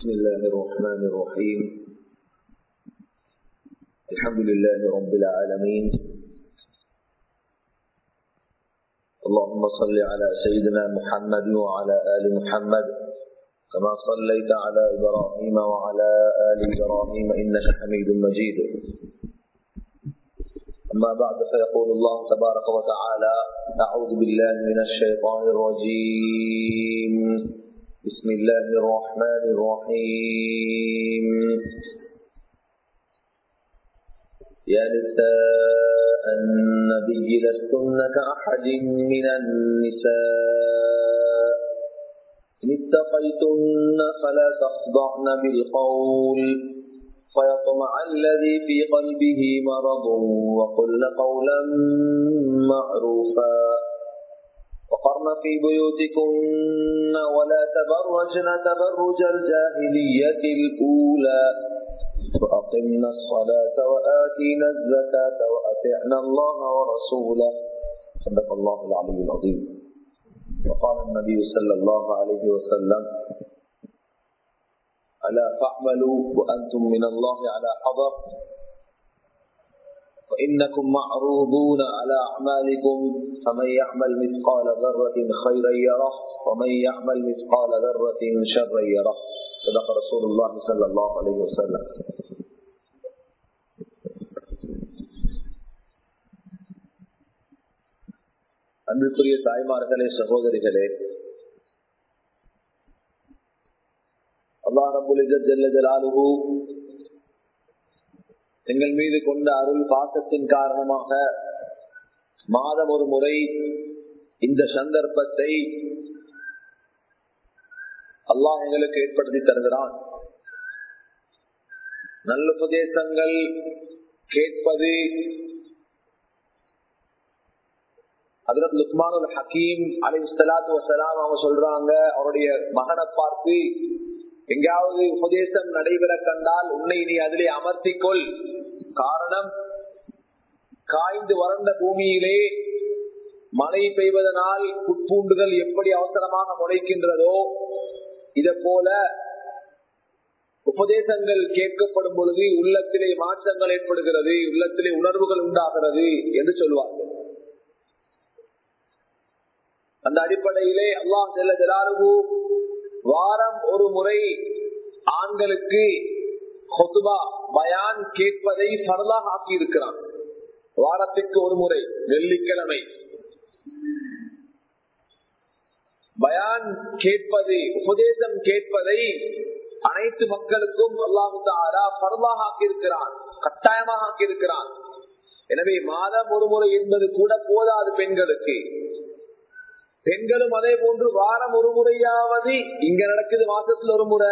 بسم الله الرحمن الرحيم. الحمد لله رب العالمين. اللهم صل على سيدنا محمد وعلى آل محمد كما صليت على إبراهيم وعلى آل إبراهيم إنك حميد مجيد. أما بعد فيقول الله تبارك وتعالى أعوذ بالله من الشيطان الرجيم. بسم الله الرحمن الرحيم. يا نساء النبي لستن كأحد من النساء. إن اتقيتن فلا تخضعن بالقول. فيطمع الذي في قلبه مرض وقل قولا معروفا. وقرن في بيوتكن ولا تبرجن تبرج الجاهلية الأولى. وأقمنا الصلاة وآتينا الزكاة وأطعنا الله ورسوله. صدق الله العلي العظيم. وقال النبي صلى الله عليه وسلم ألا فاعملوا وأنتم من الله على حضر وإنكم معروضون على أعمالكم فمن يعمل مثقال ذرة خيرا يره ومن يعمل مثقال ذرة شرا يره صدق رسول الله صلى الله عليه وسلم அன்புக்குரிய தாய்மார்களே சகோதரிகளே அல்லா ரபுல் ஜல்ல ஜலாலுஹு எங்கள் மீது கொண்ட அருள் பாசத்தின் காரணமாக மாதம் ஒரு முறை இந்த சந்தர்ப்பத்தை அல்லாஹ் எங்களுக்கு ஏற்படுத்தி தருகிறான். நல்ல உபதேசங்கள் கேட்பது அதில் லுக்மானுல் ஹக்கீம் அலி சலாத்து வசலாம் அவங்க சொல்றாங்க அவருடைய மகனை பார்த்து எங்காவது உபதேசம் நடைபெற கண்டால் உன்னை நீ அதிலே அமர்த்திக்கொள் காரணம் காய்ந்து வறண்ட பூமியிலே மழை பெய்வதனால் புட்பூண்டுகள் எப்படி அவசரமாக முளைக்கின்றதோ இத போல உபதேசங்கள் கேட்கப்படும் பொழுது உள்ளத்திலே மாற்றங்கள் ஏற்படுகிறது உள்ளத்திலே உணர்வுகள் உண்டாகிறது என்று சொல்வார்கள். அந்த அடிப்படையிலே அல்லாஹ் செல்ல ஜலாலு வாரம் ஒரு முறை ஆண்களுக்கு பயான் கேட்பதை பரலாக ஆக்கி இருக்கிறான். வாரத்திற்கு ஒரு முறை வெள்ளிக்கிழமை. பயான் கேட்பது உபதேசம் கேட்பதை அனைத்து மக்களுக்கும் அல்லாஹு தாரா பரலாக ஆக்கியிருக்கிறான் கட்டாயமாக ஆக்கியிருக்கிறான் எனவே மாதம் ஒரு முறை என்பது கூட போதாது பெண்களுக்கு. பெண்களும் அதே போன்று வாரம் ஒரு முறையாவது இங்க நடக்குது மாசத்துல ஒரு முறை.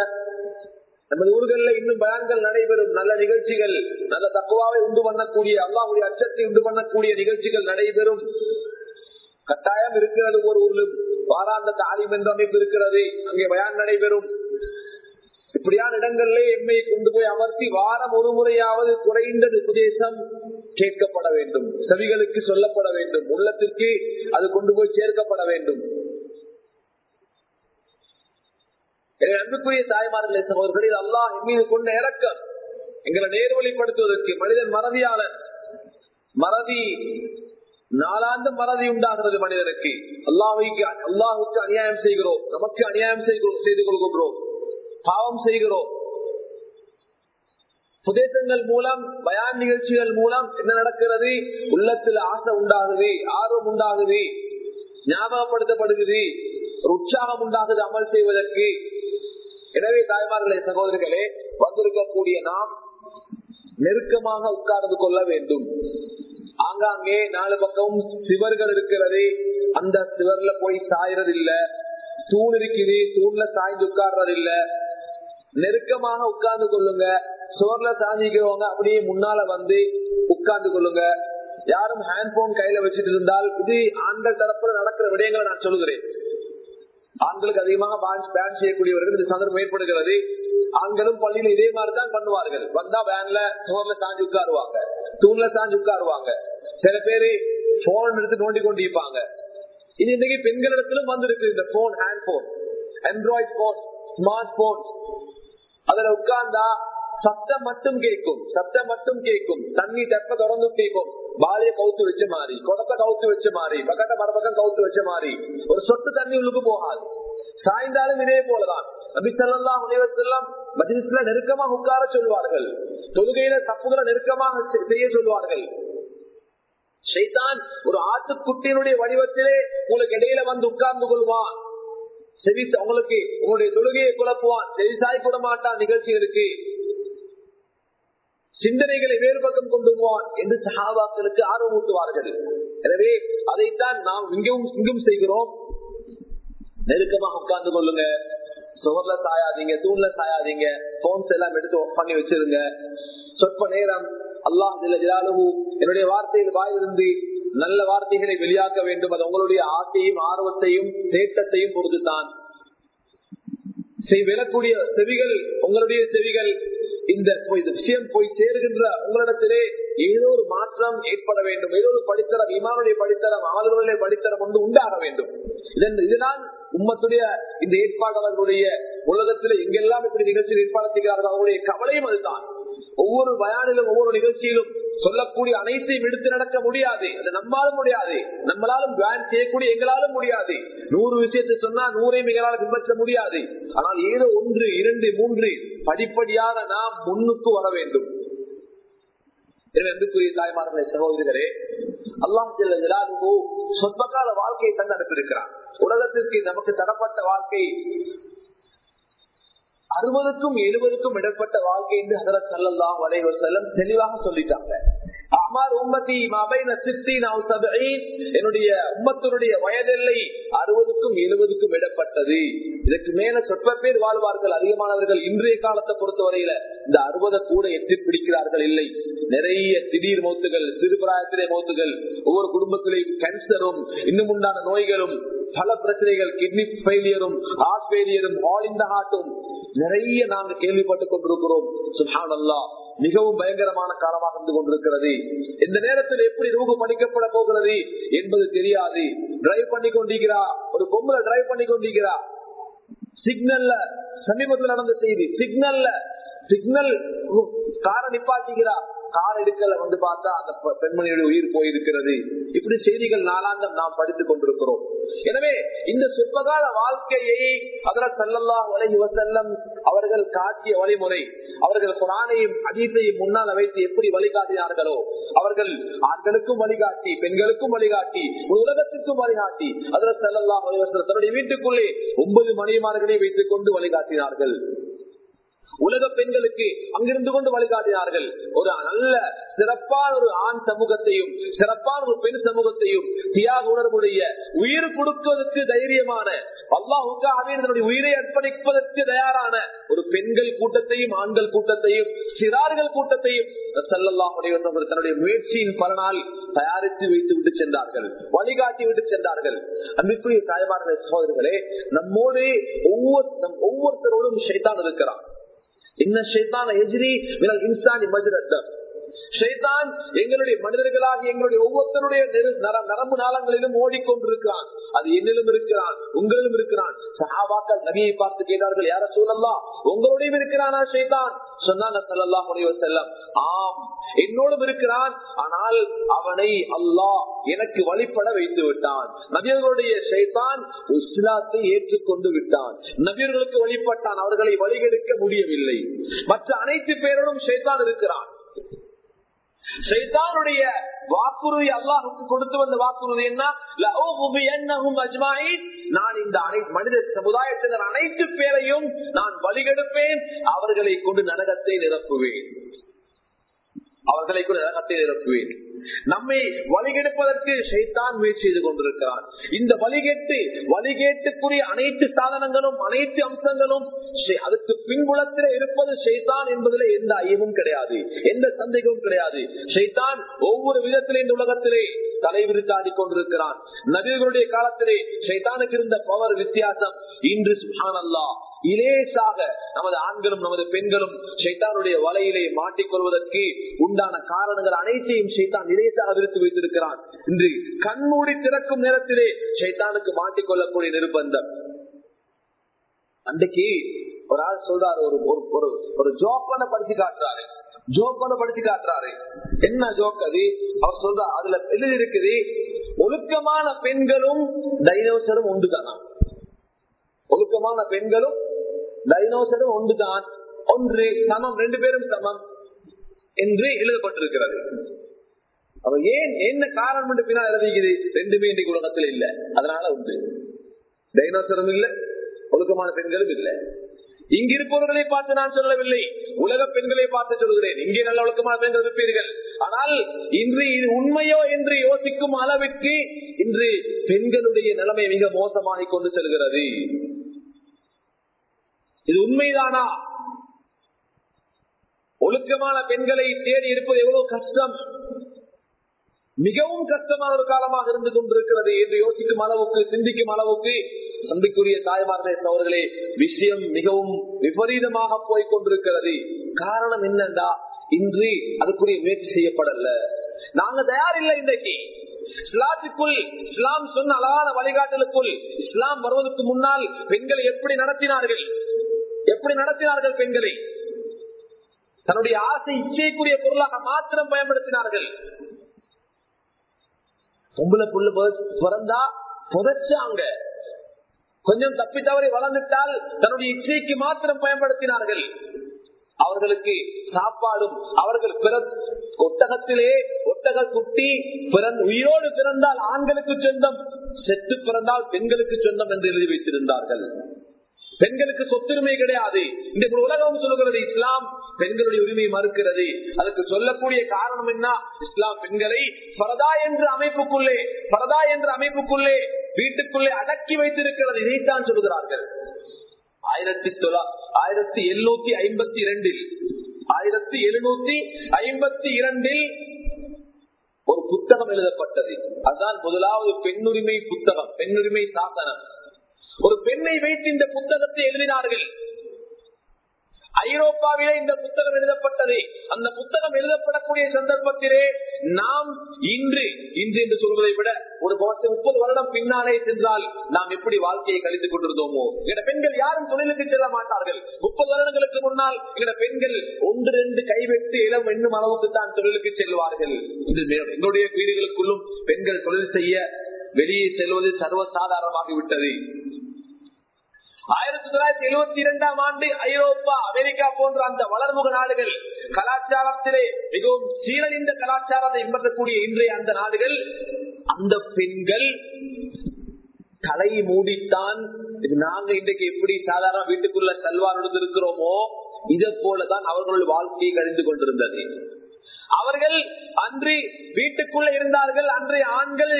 நமது ஊர்களில் இன்னும் பயான்கள் நடைபெறும். நல்ல நிகழ்ச்சிகள் நல்ல தக்குவாவை உண்டு பண்ணக்கூடிய அல்லாவுடைய அச்சத்தை உண்டு பண்ணக்கூடிய நிகழ்ச்சிகள் நடைபெறும். கட்டாயம் இருக்கிறது ஒரு ஊரிலும். வாராந்த தாலிம் என்ற அமைப்பு இருக்கிறது. அங்கே பயான் நடைபெறும். இப்படியான இடங்களிலே எம்மை கொண்டு போய் அமர்த்தி வாரம் ஒரு முறையாவது குறைந்தது உபதேசம் கேட்கப்பட வேண்டும். செவிகளுக்கு சொல்லப்பட வேண்டும். உள்ளத்திற்கு அது கொண்டு போய் சேர்க்கப்பட வேண்டும். அன்புக்குரிய தாய்மார்களே சகோதரர்கள் அல்லாஹ் மீது கொண்ட இறக்கம் எங்களை நேர்வழிப்படுத்துவதற்கு மனிதன் மறதியாளர் மறதி நாலாண்டு மறதி உண்டாகிறது மனிதனுக்கு. அல்லாஹுக்கு அல்லாஹுக்கு அநியாயம் செய்கிறோம். நமக்கு அநியாயம் செய்கிறோம் செய்து கொள்கின்றோம். பாவம் செய்கிறோம். சுதேசங்கள் மூலம் பயான் நிகழ்ச்சிகள் மூலம் என்ன நடக்கிறது? உள்ளத்தில் ஆசை உண்டாகுது ஆர்வம் உண்டாகுது ஞாபகப்படுத்தப்படுகிறது உற்சாகம் உண்டாகுது அமல் செய்வதற்கு. எனவே தாய்மார்களே சகோதரர்களே வந்திருக்கக்கூடிய நாம் நெருக்கமாக உட்கார்ந்து கொள்ள வேண்டும். ஆங்காங்கே நாலு பக்கம் சிவர்கள் இருக்கிறது அந்த சிவர்ல போய் சாயறது இல்ல தூண் இருக்குது தூண்ல சாய்ந்து உட்கார்றது இல்ல நெருக்கமாக உட்கார்ந்து கொள்ளுங்க. சோர்ல சாஞ்சிக்கிறவங்க அப்படியே முன்னால வந்து உட்கார்ந்து கொள்ளுங்க. யாரும் ஹேண்ட் போன் கையில வச்சுட்டு இருந்தால் இது ஆண்கள் தரப்புல நடக்கிற விடயங்களை நான் சொல்லுகிறேன். ஆண்களுக்கு அதிகமாக பேன் செய்யக்கூடியவர்கள் இந்த சந்தர்ப்பம் ஏற்படுகிறது. ஆண்களும் பள்ளியில இதே மாதிரி தான் பண்ணுவார்கள். வந்தா வேன்ல சோர்ல சாஞ்சு உட்காருவாங்க. தூண்ல சாஞ்சு உட்காருவாங்க. சில பேரு போன் எடுத்து நோண்டி கொண்டு இருப்பாங்க இது இன்னைக்கு பெண்களிடத்திலும் வந்திருக்கு. இந்த phone hand phone android phone smart phone அதுல உட்கார்ந்தா சத்தம் மட்டும் கேட்கும். சத்தம் மட்டும் கேட்கும். தண்ணி தெப்ப தொடர்ந்து கேட்கும் பாலிய கவுத்து வச்ச மாதிரி குடத்தை கவுத்து வச்ச மாதிரி பக்கத்த மரபக்கம் கவுத்து வச்ச மாறி ஒரு சொட்டு தண்ணி உள்ளுக்கு போகாது. சாய்ந்தாலும் இதே போலதான். நபி ஸல்லல்லாஹு அலைஹி வஸல்லம் நெருக்கமாக உட்கார சொல்வார்கள் தொழுகையில தப்புகளை நெருக்கமாக செ- செய்ய சொல்வார்கள் ஒரு ஆட்டுக்குட்டியினுடைய வடிவத்திலே உங்களுக்கு இடையில வந்து உட்கார்ந்து கொள்வான். செவி உங்களுக்கு உங்களுடைய தொழுகையை குழப்புவான். செவிசாய் கூட மாட்டான் நிகழ்ச்சிகளுக்கு. சிந்தனைகளை வேறு பக்கம் கொண்டு போவான் என்று சஹாபாக்களுக்கு ஆர்வமூட்டுவார்கள். எனவே அதைத்தான் நாம் இங்கும் இங்கும் செய்கிறோம். நெருக்கமாக உட்கார்ந்து கொள்ளுங்க. சுவர்ல சாயாதீங்க தூண்ல சாயாதீங்க போன்ஸ் எல்லாம் எடுத்து பண்ணி வச்சிருங்க. சொற்ப நேரம் அல்லாஹ் என்னுடைய வார்த்தையில் வாயிலிருந்து நல்ல வார்த்தைகளை வெளியாக்க வேண்டும். அது உங்களுடைய ஆசையும் ஆர்வத்தையும் தேட்டத்தையும் பொறுத்துத்தான். செய் விழக்கூடிய செவிகள் உங்களுடைய செவிகள். இந்த விஷயம் போய் சேருகின்ற உங்களிடத்திலே ஏதோ ஒரு மாற்றம் ஏற்பட வேண்டும். ஏதோ ஒரு படித்தரம் இமானுடைய படித்தரம் ஆளுநர்களுடைய படித்தரம் ஒன்று உண்டாக வேண்டும். இதன் இதுதான் உம்மத்துடைய இந்த ஏற்பாடு அவர்களுடைய உலகத்தில் எங்கெல்லாம் இப்படி நிகழ்ச்சியில் ஏற்பாடு செய்கிறார்கள் அவருடைய கவலையும் அதுதான். ஒவ்வொரு பயானிலும் ஒவ்வொரு நிகழ்ச்சியிலும் சொல்லக்கூடிய அனைத்தையும் எடுத்து நடக்க முடியாது. அது நம்மாலும் முடியாது. நம்மளாலும் பிளான் செய்யக்கூடிய எங்களாலும் முடியாது. நூறு விஷயத்தை சொன்னா நூறையும் எங்களால் பின்பற்ற முடியாது. ஆனால் ஏதோ ஒன்று இரண்டு மூன்று படிப்படியாக நாம் முன்னுக்கு வர வேண்டும். அன்புக்குரிய தாய்மார்களே சகோதரிகளே அல்லாஹ் சொற்பகால வாழ்க்கையை தந்து அனுப்பியிருக்கிறான் உலகத்திற்கு நமக்கு தரப்பட்ட வாழ்க்கை அறுபதுக்கும் எழுபதுக்கும் இடப்பட்ட வாழ்க்கை என்று ஹதரத் சல்லல்லாஹு அலைஹி செல்லம் தெளிவாக சொல்லிட்டாங்க. அமார் உம்மதி மபைன சித்தீன் அவ் என்னுடைய உம்மத்தினுடைய வயதெல்லை அறுபதுக்கும் எழுபதுக்கும் இடப்பட்டது. இதற்கு மேல சொற்ப பேர் வாழ்வார்கள் அதிகமானவர்கள் இன்றைய காலத்தை பொறுத்தவரையில இந்த அறுபதை கூட எட்டி பிடிக்கிறார்கள் இல்லை. நிறைய திடீர் மௌத்துகள் சிறுபிராயத்திலே மௌத்துகள் ஒவ்வொரு குடும்பத்திலேயும் கேன்சரும் இன்னும் உண்டான நோய்களும் பல பிரச்சனைகள் கிட்னி ஃபெயிலியரும் ஹார்ட் ஃபெயிலியரும் ஆல் இந்த ஹார்ட்டும் நிறைய நாங்கள் கேள்விப்பட்டுக் கொண்டிருக்கிறோம். சுஹான் அல்லா மிகவும் பயங்கரமான காலமாக இருந்து கொண்டிருக்கிறது. இந்த நேரத்தில் எப்படி ரூபு மன்னிக்கப்பட போகிறது என்பது தெரியாது. டிரைவ் பண்ணி கொண்டிருக்கிறா? ஒரு பொம்பளை டிரைவ் பண்ணி கொண்டிருக்கிறா? சிக்னல்ல சமீபத்தில் நடந்த செய்தி சிக்னல்ல சிக்னல் காரை நிப்பாட்டிக்கிறா? கார் எடுக்கல வந்து பார்த்தா அந்த பெண்மணியுடைய உயிர் போயிருக்கிறது. இப்படி செய்திகள் நாளாந்தம் நாம் படித்துக் கொண்டிருக்கிறோம். எனவே இந்த சொற்பகால வாழ்க்கையை அதர செல்லல்லா உலகி வசல்லம் அவர்கள் காட்டிய வழிமுறை அவர்கள் குரானையும் அதீத்தையும் முன்னால் வைத்து எப்படி வழிகாட்டினார்களோ அவர்கள் ஆண்களுக்கும் வழிகாட்டி பெண்களுக்கும் வழிகாட்டி ஒரு உலகத்திற்கும் வழிகாட்டி அதர செல்லல்லா வசல்லம் தன்னுடைய வீட்டுக்குள்ளே ஒன்பது மணிமார்களை வைத்துக் கொண்டு வழிகாட்டினார்கள். உலக பெண்களுக்கு அங்கிருந்து கொண்டு வழிகாட்டினார்கள். ஒரு நல்ல சிறப்பான ஒரு ஆண் சமூகத்தையும் சிறப்பான ஒரு பெண் சமூகத்தையும் தியாக உணர்வுடைய உயிர் கொடுப்பதற்கு தைரியமான அல்லாஹுக்காக தன்னுடைய உயிரை அர்ப்பணிப்பதற்கு தயாரான ஒரு பெண்கள் கூட்டத்தையும் ஆண்கள் கூட்டத்தையும் சிறார்கள் கூட்டத்தையும் தன்னுடைய முயற்சியின் பலனால் தயாரித்து வைத்து விட்டு சென்றார்கள். வழிகாட்டி விட்டு சென்றார்கள். அன்பிற்குரிய தாய்மார்கள் சகோதரர்களே நம்மோடு ஒவ்வொரு நம் ஒவ்வொருத்தரோடும் சைத்தான் இருக்கிறான். إن الشيطان يجري من الإنسان مجرى الدم. ஷைத்தான் எங்களுடைய மனிதர்களாக எங்களுடைய ஒவ்வொருத்தருடைய நெரு- நர- நரம்பு நாளங்களிலும் ஓடிக்கொண்டிருக்கிறான். அது என்னிலும் இருக்கிறான் உங்களிலும் இருக்கிறான். சஹாபாக்கள் நபியை பார்த்து கேட்டார்கள் யார சொல்லலாம் உங்களுடையும் இருக்கிறானா ஷைத்தான்? சொன்னாங்க சல்லல்லாஹு அலைஹி செல்லம் ஆம் என்னோடும் இருக்கிறான். ஆனால் அவனை அல்லாஹ் எனக்கு வழிபட வைத்து விட்டான். நபியர்களுடைய ஷைத்தான் இஸ்லாத்தை ஏற்றுக்கொண்டு விட்டான். நபியர்களுக்கு வழிபட்டான் அவர்களை வழிகெடுக்க முடியவில்லை. மற்ற அனைத்து பேரோடும் ஷைத்தான் இருக்கிறான். ஷைத்தானுடைய வாக்குறுதி அல்லாஹுக்கு கொடுத்து வந்த வாக்குறுதி என்ன? லஅூபியன்னஹும் நான் இந்த அனை மனித சமுதாயத்தினர் அனைத்து பேரையும் நான் வழிகெடுப்பேன். அவர்களை கொண்டு நரகத்தை நிரப்புவேன். அவர்களை கொண்டு நரகத்தை நிரப்புவேன். நம்மை வழிகெடுப்பதற்கு சைத்தான் முயற்சி செய்து கொண்டிருக்கிறான் இந்த வழிகேட்டு வழிகேட்டுக்குரிய அனைத்து சாதனங்களும் அனைத்து அம்சங்களும் அதுக்கு பின்புலத்தில் இருப்பது சைத்தான் என்பதில் எந்த ஐயமும் கிடையாது. எந்த சந்தேகமும் கிடையாது. சைத்தான் ஒவ்வொரு விதத்திலே இந்த உலகத்திலே தலைவிரித்தாடி கொண்டிருக்கிறான். நபிகளுடைய காலத்திலே ஷைத்தானுக்கு இருந்த பவர் வித்தியாசம் இன்று சுஹான் இலேசாக நமது ஆண்களும் நமது பெண்களும் சைத்தானுடைய வலையிலே மாட்டிக்கொள்வதற்கு உண்டான காரணங்கள் அனைத்தையும் ஷைத்தான் இலேசாக விருத்து வைத்திருக்கிறான். இன்று கண்மூடி திறக்கும் நேரத்திலே ஷைத்தானுக்கு மாட்டிக்கொள்ளக்கூடிய நிர்பந்தம். அன்றைக்கு ஒரு ஆள் சொல்றாரு ஒரு ஒரு ஒரு ஜோப்பான ஜோக்கனை படிச்சு காட்டுறாரு. ஜோக்கனை படிச்சு காட்டுறாரு. என்ன ஜோக் அது? அவர் சொல்றாரு அதுல எழுதி இருக்குது. ஒழுக்கமான பெண்களும் டைனோசரும் ஒன்றுதானா? ஒழுக்கமான பெண்களும் டைனோசரும் ஒன்றுதான். ஒன்று சமம் ரெண்டு பேரும் சமம் என்று எழுதப்பட்டிருக்கிறது. அவ ஏன் என்ன காரணம் பின்னால் எழுதிக்குது ரெண்டுமே இன்றைக்கு உலகத்தில் இல்ல. அதனால உண்டு டைனோசரும் இல்ல ஒழுக்கமான பெண்களும் இல்ல. இங்க இருப்பவர்களை பார்த்து நான் சொல்லவில்லை. உலக பெண்களை பார்த்து சொல்கிறேன். இங்கே நல்ல ஒழுக்கமான பெண்கள் இருப்பீர்கள். ஆனால் இன்று இது உண்மையோ என்று யோசிக்கும் அளவிற்கு இன்று பெண்களுடைய நிலைமை மிக மோசமாகி கொண்டு செல்கிறது. இது உண்மைதானா? ஒழுக்கமான பெண்களை தேடி இருப்பது எவ்வளவு கஷ்டம். மிகவும் கஷ்டமான ஒரு காலமாக இருந்து கொண்டிருக்கிறது என்று யோசிக்கும் அளவுக்கு சிந்திக்கும் அளவுக்கு சந்திக்குரிய தாய்மார்களே அவர்களே விஷயம் மிகவும் விபரீதமாக போய் கொண்டிருக்கிறது. காரணம் என்னண்டா இன்று அதுக்குரிய முயற்சி செய்யப்படல. நாங்க தயாரில்லை இன்றைக்கு. இஸ்லாத்துக்குள் இஸ்லாம் சொன்ன அழகான வழிகாட்டலுக்குள் இஸ்லாம் வருவதற்கு முன்னால் பெண்களை எப்படி நடத்தினார்கள்? எப்படி நடத்தினார்கள் பெண்களை? தன்னுடைய ஆசை இச்சைக்குரிய பொருளாக மாத்திரம் பயன்படுத்தினார்கள். பொம்பளை புள்ள பிறந்தா புதைச்சாங்க கொஞ்சம் தப்பி தவறி வளர்ந்துட்டால் தன்னுடைய இச்சைக்கு மாத்திரம் பயன்படுத்தினார்கள். அவர்களுக்கு சாப்பாடும் அவர்கள் ஒட்டகத்திலே ஒட்டக குட்டி உயிரோடு பிறந்தால் ஆண்களுக்கு சொந்தம் செத்து பிறந்தால் பெண்களுக்கு சொந்தம் என்று எழுதி வைத்திருந்தார்கள். பெண்களுக்கு சொத்துரிமை கிடையாது. இந்த உலகம் சொல்லுகிறது இஸ்லாம் பெண்களுடைய உரிமை மறுக்கிறது. அதுக்கு சொல்லக்கூடிய காரணம் என்ன? இஸ்லாம் பெண்களை பரதா என்ற அமைப்புக்குள்ளே பரதா என்ற அமைப்புக்குள்ளே வீட்டுக்குள்ளே அடக்கி வைத்திருக்கிறது. இதைத்தான் சொல்கிறார்கள். ஆயிரத்தி தொள்ளா ஆயிரத்தி எழுநூத்தி ஐம்பத்தி இரண்டில் ஆயிரத்தி எழுநூத்தி ஐம்பத்தி இரண்டில் ஒரு புத்தகம் எழுதப்பட்டது. அதுதான் முதலாவது பெண்ணுரிமை புத்தகம். பெண்ணுரிமை சாசனம். ஒரு பெண்ணை வைத்து இந்த புத்தகத்தை எழுதினார்கள். ஐரோப்பாவிலே இந்த புத்தகம் எழுதப்பட்டது. அந்த புத்தகம் எழுதப்படக்கூடிய சந்தர்ப்பத்திலே நாம் இன்று இன்று என்று சொல்வதை விட ஒரு முப்பது வருடம் பின்னாலே சென்றால் நாம் எப்படி வாழ்க்கையை கழித்துக் கொண்டிருந்தோமோ? எங்க பெண்கள் யாரும் தொழிலுக்கு செல்ல மாட்டார்கள். முப்பது வருடங்களுக்கு முன்னால் எங்க பெண்கள் ஒன்று ரெண்டு கைவெட்டு இளம் என்னும் அளவுக்கு தான் தொழிலுக்கு செல்வார்கள் எங்களுடைய வீடுகளுக்குள்ளும் பெண்கள் தொழில் செய்ய வெளியே செல்வது சர்வசாதாரணமாகிவிட்டது. ஆயிரத்தி தொள்ளாயிரத்தி எழுபத்தி இரண்டாம் ஆண்டு ஐரோப்பா அமெரிக்கா போன்ற அந்த வளர்முக நாடுகள் கலாச்சாரத்திலே மிகவும் சீரழிந்த கலாச்சாரத்தை பின்பற்றக்கூடிய இன்றைய அந்த நாடுகள் அந்த பெண்கள் தலை மூடித்தான் நாங்க இன்றைக்கு எப்படி சாதாரண வீட்டுக்குள்ள சல்வார் இருக்கிறோமோ இதை போலதான் அவர்களுடைய வாழ்க்கையை கழிந்து கொண்டிருந்தது. அவர்கள் அன்று வீட்டுக்குள்ள இருந்தார்கள் அன்றைய ஆண்கள்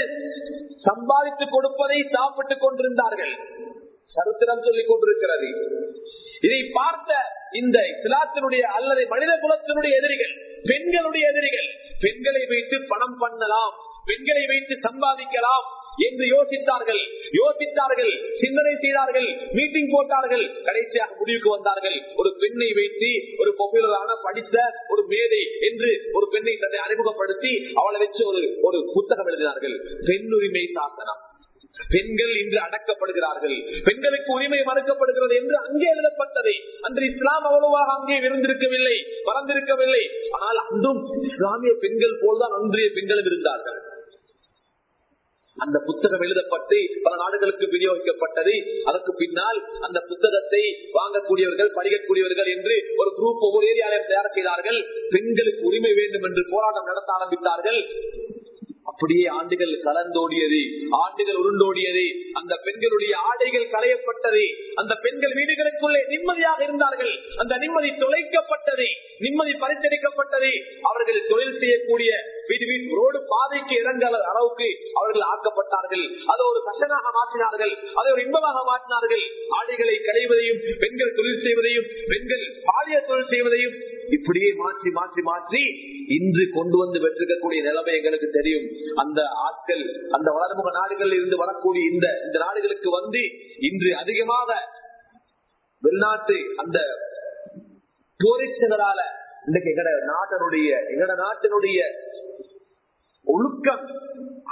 சம்பாதித்து கொடுப்பதை சாப்பிட்டுக் கொண்டிருந்தார்கள். சரித்திரம் சொல்லிக் கொண்டிருக்கிறது. இதை பார்த்த இந்த இஸ்லாத்தினுடைய அல்லது மனித குலத்தினுடைய எதிரிகள் பெண்களுடைய எதிரிகள் பெண்களை வைத்து பணம் பண்ணலாம் பெண்களை வைத்து சம்பாதிக்கலாம் என்று யோசித்தார்கள். யோசித்தார்கள் சிந்தனை செய்தார்கள் மீட்டிங் போட்டார்கள். கடைசியாக முடிவுக்கு வந்தார்கள். ஒரு பெண்ணை வைத்து ஒரு பாப்புலரான படித்த ஒரு மேதை என்று ஒரு பெண்ணை தன்னை அறிமுகப்படுத்தி அவளை வச்சு ஒரு ஒரு புத்தகம் எழுதினார்கள். பெண்ணுரிமை சாசனம். பெண்கள் இன்று அடக்கப்படுகிறார்கள். பெண்களுக்கு உரிமை மறுக்கப்படுகிறது என்று அங்கே எழுதப்பட்டதை. அன்று இஸ்லாம் அவ்வளவாக அங்கே விருந்திருக்கவில்லை பறந்திருக்கவில்லை ஆனால் அன்றும் இஸ்லாமிய பெண்கள் போல்தான் அன்றைய பெண்களும் இருந்தார்கள். அந்த புத்தகம் எழுதப்பட்டு பல நாடுகளுக்கு விநியோகிக்கப்பட்டது. அதற்கு பின்னால் அந்த புத்தகத்தை வாங்கக்கூடியவர்கள் படிக்கக்கூடியவர்கள் என்று ஒரு குரூப் ஒவ்வொரு ஏரியாவிலும் தயார் செய்தார்கள். பெண்களுக்கு உரிமை வேண்டும் என்று போராட்டம் நடத்த ஆரம்பித்தார்கள். அப்படியே ஆண்டுகள் கலந்தோடியது ஆண்டுகள் உருண்டோடியது. அந்த பெண்களுடைய ஆடைகள் களையப்பட்டது. அந்த பெண்கள் வீடுகளுக்குள்ளே நிம்மதியாக இருந்தார்கள். அந்த நிம்மதி தொலைக்கப்பட்டது நிம்மதி பரிசளிக்கப்பட்டது அவர்கள் தொழில் செய்யக்கூடிய ரோடு பாதைக்கு இறங்க அளவுக்கு அவர்கள் ஆக்கப்பட்டார்கள். அதை ஒரு கஷனாக மாற்றினார்கள். அதை ஒரு இன்பமாக மாற்றினார்கள். ஆடைகளை களைவதையும் பெண்கள் தொழில் செய்வதையும் பெண்கள் பாலிய தொழில் செய்வதையும் இப்படியே மாற்றி மாற்றி மாற்றி இன்று கொண்டு வந்து பெற்றிருக்கக்கூடிய நிலைமை எங்களுக்கு தெரியும். அந்த ஆட்கள் அந்த வளர்முக நாடுகளில் இருந்து வரக்கூடிய இந்த இந்த நாடுகளுக்கு வந்து இன்று அதிகமாக வெளிநாட்டு அந்த டூரிஸ்டுகளால இன்றைக்கு எங்கட நாட்டினுடைய எங்கட நாட்டினுடைய ஒழுக்கம்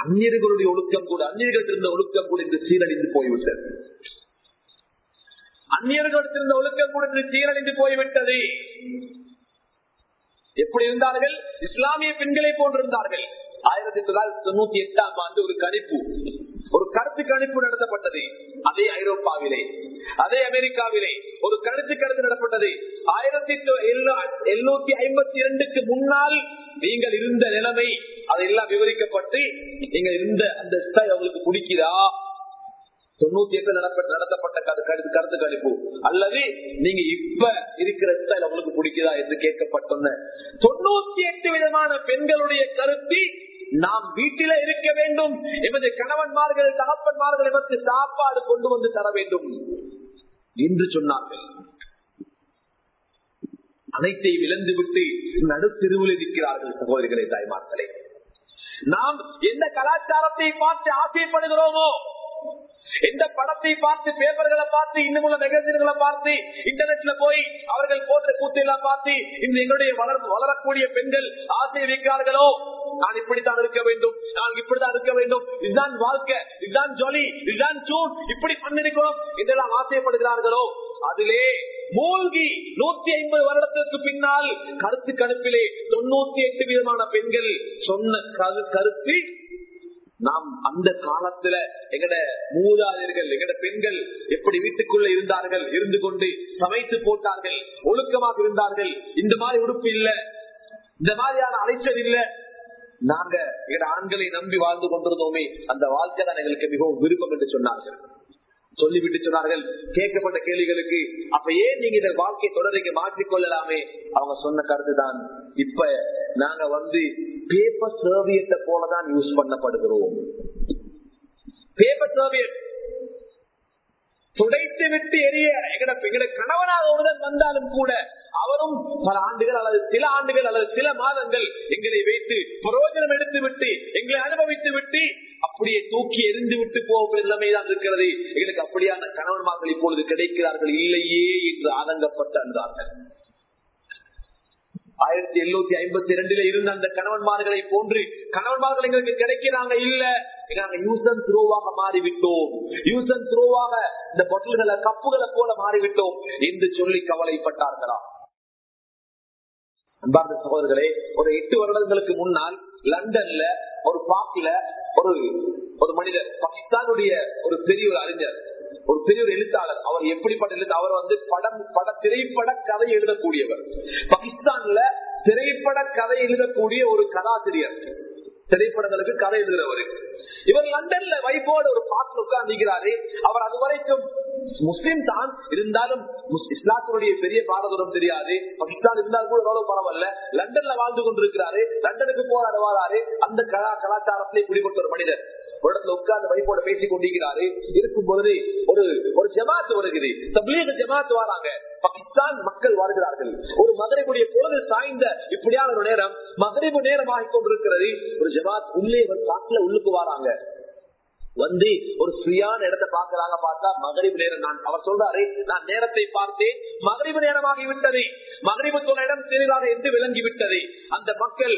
அந்நியர்களுடைய ஒழுக்கம் கூட அந்நியர்கள் இருந்த ஒழுக்கம் கூட இந்த சீரழிந்து போய்விட்டது. அந்நியர்கள் இருந்த ஒழுக்கம் கூட இன்று சீரழிந்து போய்விட்டது. எப்படி இருந்தார்கள்? இஸ்லாமிய பெண்களை போன்றிருந்தார்கள். ஆயிரத்தி தொள்ளாயிரத்தி தொண்ணூத்தி எட்டாம் ஆண்டு ஒரு கணிப்பு. ஒரு கருத்து கணிப்பு நடத்தப்பட்டது. அதே ஐரோப்பாவிலே. அதே அமெரிக்காவிலே. ஒரு கருத்து கருத்து நடத்தப்பட்டது. ஆயிரத்தி எழுநூத்தி ஐம்பத்தி இரண்டுக்கு முன்னால் நீங்கள் இருந்த நிலைமை அதெல்லாம் விவரிக்கப்பட்டு நீங்கள் இருந்த அந்த ஸ்டைல் அவங்களுக்கு பிடிக்குதா? தொண்ணூத்தி எட்டு நடத்தப்பட்ட கருத்து கருத்து கணிப்பு. அல்லது நீங்க இப்ப இருக்கிற ஸ்டைல் அவங்களுக்கு பிடிக்குதா என்று கேட்கப்பட்டோன்ன. தொண்ணூத்தி எட்டு விதமான பெண்களுடைய கருத்து நாம் வீட்டில இருக்க வேண்டும். எமது கணவன்மார்கள் தகப்பன்மார்கள் எமக்கு சாப்பாடு கொண்டு வந்து தர வேண்டும். என்று சொன்னார்கள். அனைத்தையும் இழந்து விட்டு நடுத்தெருவில் இருக்கிறார்கள் சகோதரிகளை தாய்மார்களே. நாம் எந்த கலாச்சாரத்தை பார்த்து ஆசைப்படுகிறோமோ இந்த படத்தை பார்த்து பேப்பர்களை பார்த்து இன்னும் உள்ள மெகசின்களை பார்த்து இன்டர்நெட்ல போய் அவர்கள் போன்ற கூத்தையெல்லாம் பார்த்து இந்த எங்களுடைய வளரக்கூடிய பெண்கள் ஆசை வைக்கிறார்களோ நான் இப்படித்தான் இருக்க வேண்டும். நான் இப்படித்தான் இருக்க வேண்டும். இதுதான் வாழ்க்கை. இதுதான் ஜொலி. இதுதான் சூன் இப்படி பண்ணிருக்கிறோம். இதெல்லாம் ஆசைப்படுகிறார்களோ? அதிலே மூழ்கி நூத்தி ஐம்பது வருடத்திற்கு பின்னால் கருத்து கணிப்பிலே தொண்ணூத்தி எட்டு விதமான பெண்கள் சொன்ன கருத்து நாம் அந்த காலத்துல எங்கட மூதாதையர்கள் எங்கட பெண்கள் எப்படி வீட்டுக்குள்ள இருந்தார்கள் இருந்து கொண்டு சமைத்து போட்டார்கள் ஒழுக்கமாக இருந்தார்கள் இந்த மாதிரி உடுப்பு இல்ல இந்த மாதிரியான அலைச்சல் இல்ல. நாங்க எங்கட ஆண்களை நம்பி வாழ்ந்து கொண்டிருந்தோமே அந்த வாழ்க்கை தான் எங்களுக்கு மிகவும் விருப்பம் என்று சொன்னார்கள். சொல்லிவிட்டு சொன்னார்கள் கேட்கப்பட்ட கேள்விகளுக்கு அப்ப ஏன் நீங்க இந்த வாழ்க்கை தொடரைக்கு மாற்றிக்கொள்ளலாமே அவங்க சொன்ன கருத்து தான் இப்ப நாங்க வந்து பேப்பர் சர்வியத்தை போலதான் யூஸ் பண்ணப்படுகிறோம். பேப்பர் சர்வியட் துடைத்து விட்டு எரிய எங்கட கணவனாக ஒருவன் வந்தாலும் கூட அவரும் பல ஆண்டுகள் அல்லது சில ஆண்டுகள் அல்லது சில மாதங்கள் எங்களை வைத்து பிரயோஜனம் எடுத்து விட்டு எங்களை அனுபவித்து விட்டு அப்படியே தூக்கி எரிந்து விட்டு போகும் நிலைமைதான் இருக்கிறது. எங்களுக்கு அப்படியான கணவன்மார்கள் இப்பொழுது கிடைக்கிறார்கள் இல்லையே என்று ஆதங்கப்பட்டு அன்றார்கள் ஆயிரத்தி எழுநூத்தி ஐம்பத்தி ரெண்டுல இருந்த அந்த கணவன்மார்களை போன்று கணவன்மார்கள் எங்களுக்கு கிடைக்கிறாங்க இல்ல. நாங்க யூஸ் அண்ட் த்ரோவாக மாறிவிட்டோம். யூஸ் அண்ட் த்ரோவாக இந்த பொட்டல்களை கப்புகளை போல மாறிவிட்டோம் என்று சொல்லி கவலைப்பட்டார்களா? அன்பார்ந்த சகோதரர்களே ஒரு எட்டு வருடங்களுக்கு முன்னால் லண்டன்ல ஒரு பாக்கில ஒரு ஒரு மனிதர் பாகிஸ்தானுடைய ஒரு பெரிய ஒரு அறிஞர் ஒரு பெரிய ஒரு எழுத்தாளர் அவர் எப்படிப்பட்ட எழுத்து அவர் வந்து படம் பட திரைப்பட கதை எழுதக்கூடியவர். பாகிஸ்தான்ல திரைப்பட கதை எழுதக்கூடிய ஒரு கதாசிரியர். திரைப்படங்களுக்கு கதை எழுதுறவர். இவர் லண்டன்ல வைஃபோடு ஒரு பாட்டில் உட்கார்ந்துக்கிறாரு அவர் அது வரைக்கும் முஸ்லிம் தான். இருந்தாலும் இஸ்லாத்தினுடைய பெரிய பாரதூரம் தெரியாது. பாகிஸ்தான் இருந்தாலும் கூட எவ்வளவு பரவாயில்ல. லண்டன்ல வாழ்ந்து கொண்டிருக்கிறாரு. லண்டனுக்கு போராடுவாராரு. அந்த கலா கலாச்சாரத்திலே குடிபட்ட ஒரு மனிதர். ஒரு இடத்துல உட்கார்ந்து வைப்போட பேசிக் கொண்டிருக்கிறாரு. இருக்கும் பொழுது ஒரு ஒரு ஜமாத்து வருகிறது. தப்லீக ஜமாத்து வராங்க. பாகிஸ்தான் மக்கள் வாழ்கிறார்கள். ஒரு மதுரைக்குடைய பொழுது சாய்ந்த இப்படியான ஒரு நேரம் மதுரைவு நேரம் ஆகி கொண்டிருக்கிறது. ஒரு ஜமாத் உள்ளே ஒரு காட்டுல உள்ளுக்கு வராங்க. வந்து ஒரு ஃப்ரீயான இடத்தை பாக்குறாங்க பார்த்தா மகரிபு நேரம் நான் அவர் சொல்றாரு நான் நேரத்தை பார்த்தேன் மகரிபு நேரமாகி விட்டது மகரிபு சொன்ன இடம் தெளிவாக என்று விளங்கி விட்டது அந்த மக்கள்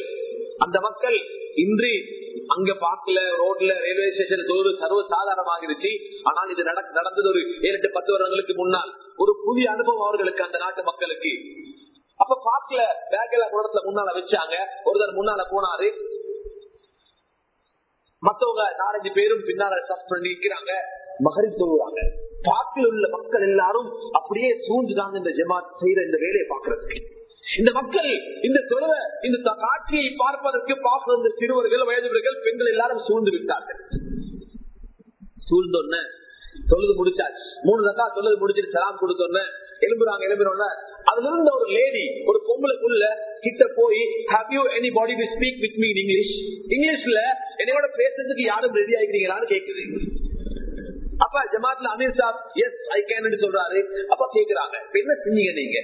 அந்த மக்கள் இன்றி அங்க பார்க்கல ரோட்ல ரயில்வே ஸ்டேஷன் ஒரு சர்வ சாதாரணமாகிருச்சு ஆனால் இது நடந்தது ஒரு ஏழு எட்டு பத்து வருடங்களுக்கு முன்னால். ஒரு புதிய அனுபவம் அவர்களுக்கு அந்த நாட்டு மக்களுக்கு. அப்ப பார்க்கல பேக்ல இடத்துல முன்னால வச்சாங்க. ஒருத்தர் முன்னால போனாரு. மத்தவங்க நாலஞ்சு பேரும் பின்னால சப் பண்ணி நிற்கிறாங்க மகரி சொல்லுவாங்க பாட்டில் உள்ள மக்கள் எல்லாரும் அப்படியே சூழ்ந்துட்டாங்க இந்த ஜமாத் செய்யற இந்த வேலையை பாக்குறதுக்கு இந்த மக்கள் இந்த தொழுவ இந்த காட்சியை பார்ப்பதற்கு பார்க்கிற சிறுவர்கள் வயதுவர்கள் பெண்கள் எல்லாரும் சூழ்ந்து விட்டார்கள். சூழ்ந்தோன்ன தொழுது முடிச்சாச்சு. மூணு தக்கா தொழுது முடிச்சிட்டு சலாம் கொடுத்தோன்ன எலும்புறாங்க எலும்புறோம்ல அதுல இருந்த ஒரு லேடி ஒரு பொம்பளைக்குள்ள கிட்ட போய் have you anybody to speak with me English இங்கிலீஷ்ல என்னோட பேசுறதுக்கு யாரும் ரெடி ஆகிக்கிறீங்களான்னு கேக்குது. அப்ப ஜமாத்ல அமீர் சாப் எஸ் ஐ கேன் சொல்றாரு. அப்ப கேக்குறாங்க. என்ன செஞ்சீங்க நீங்க?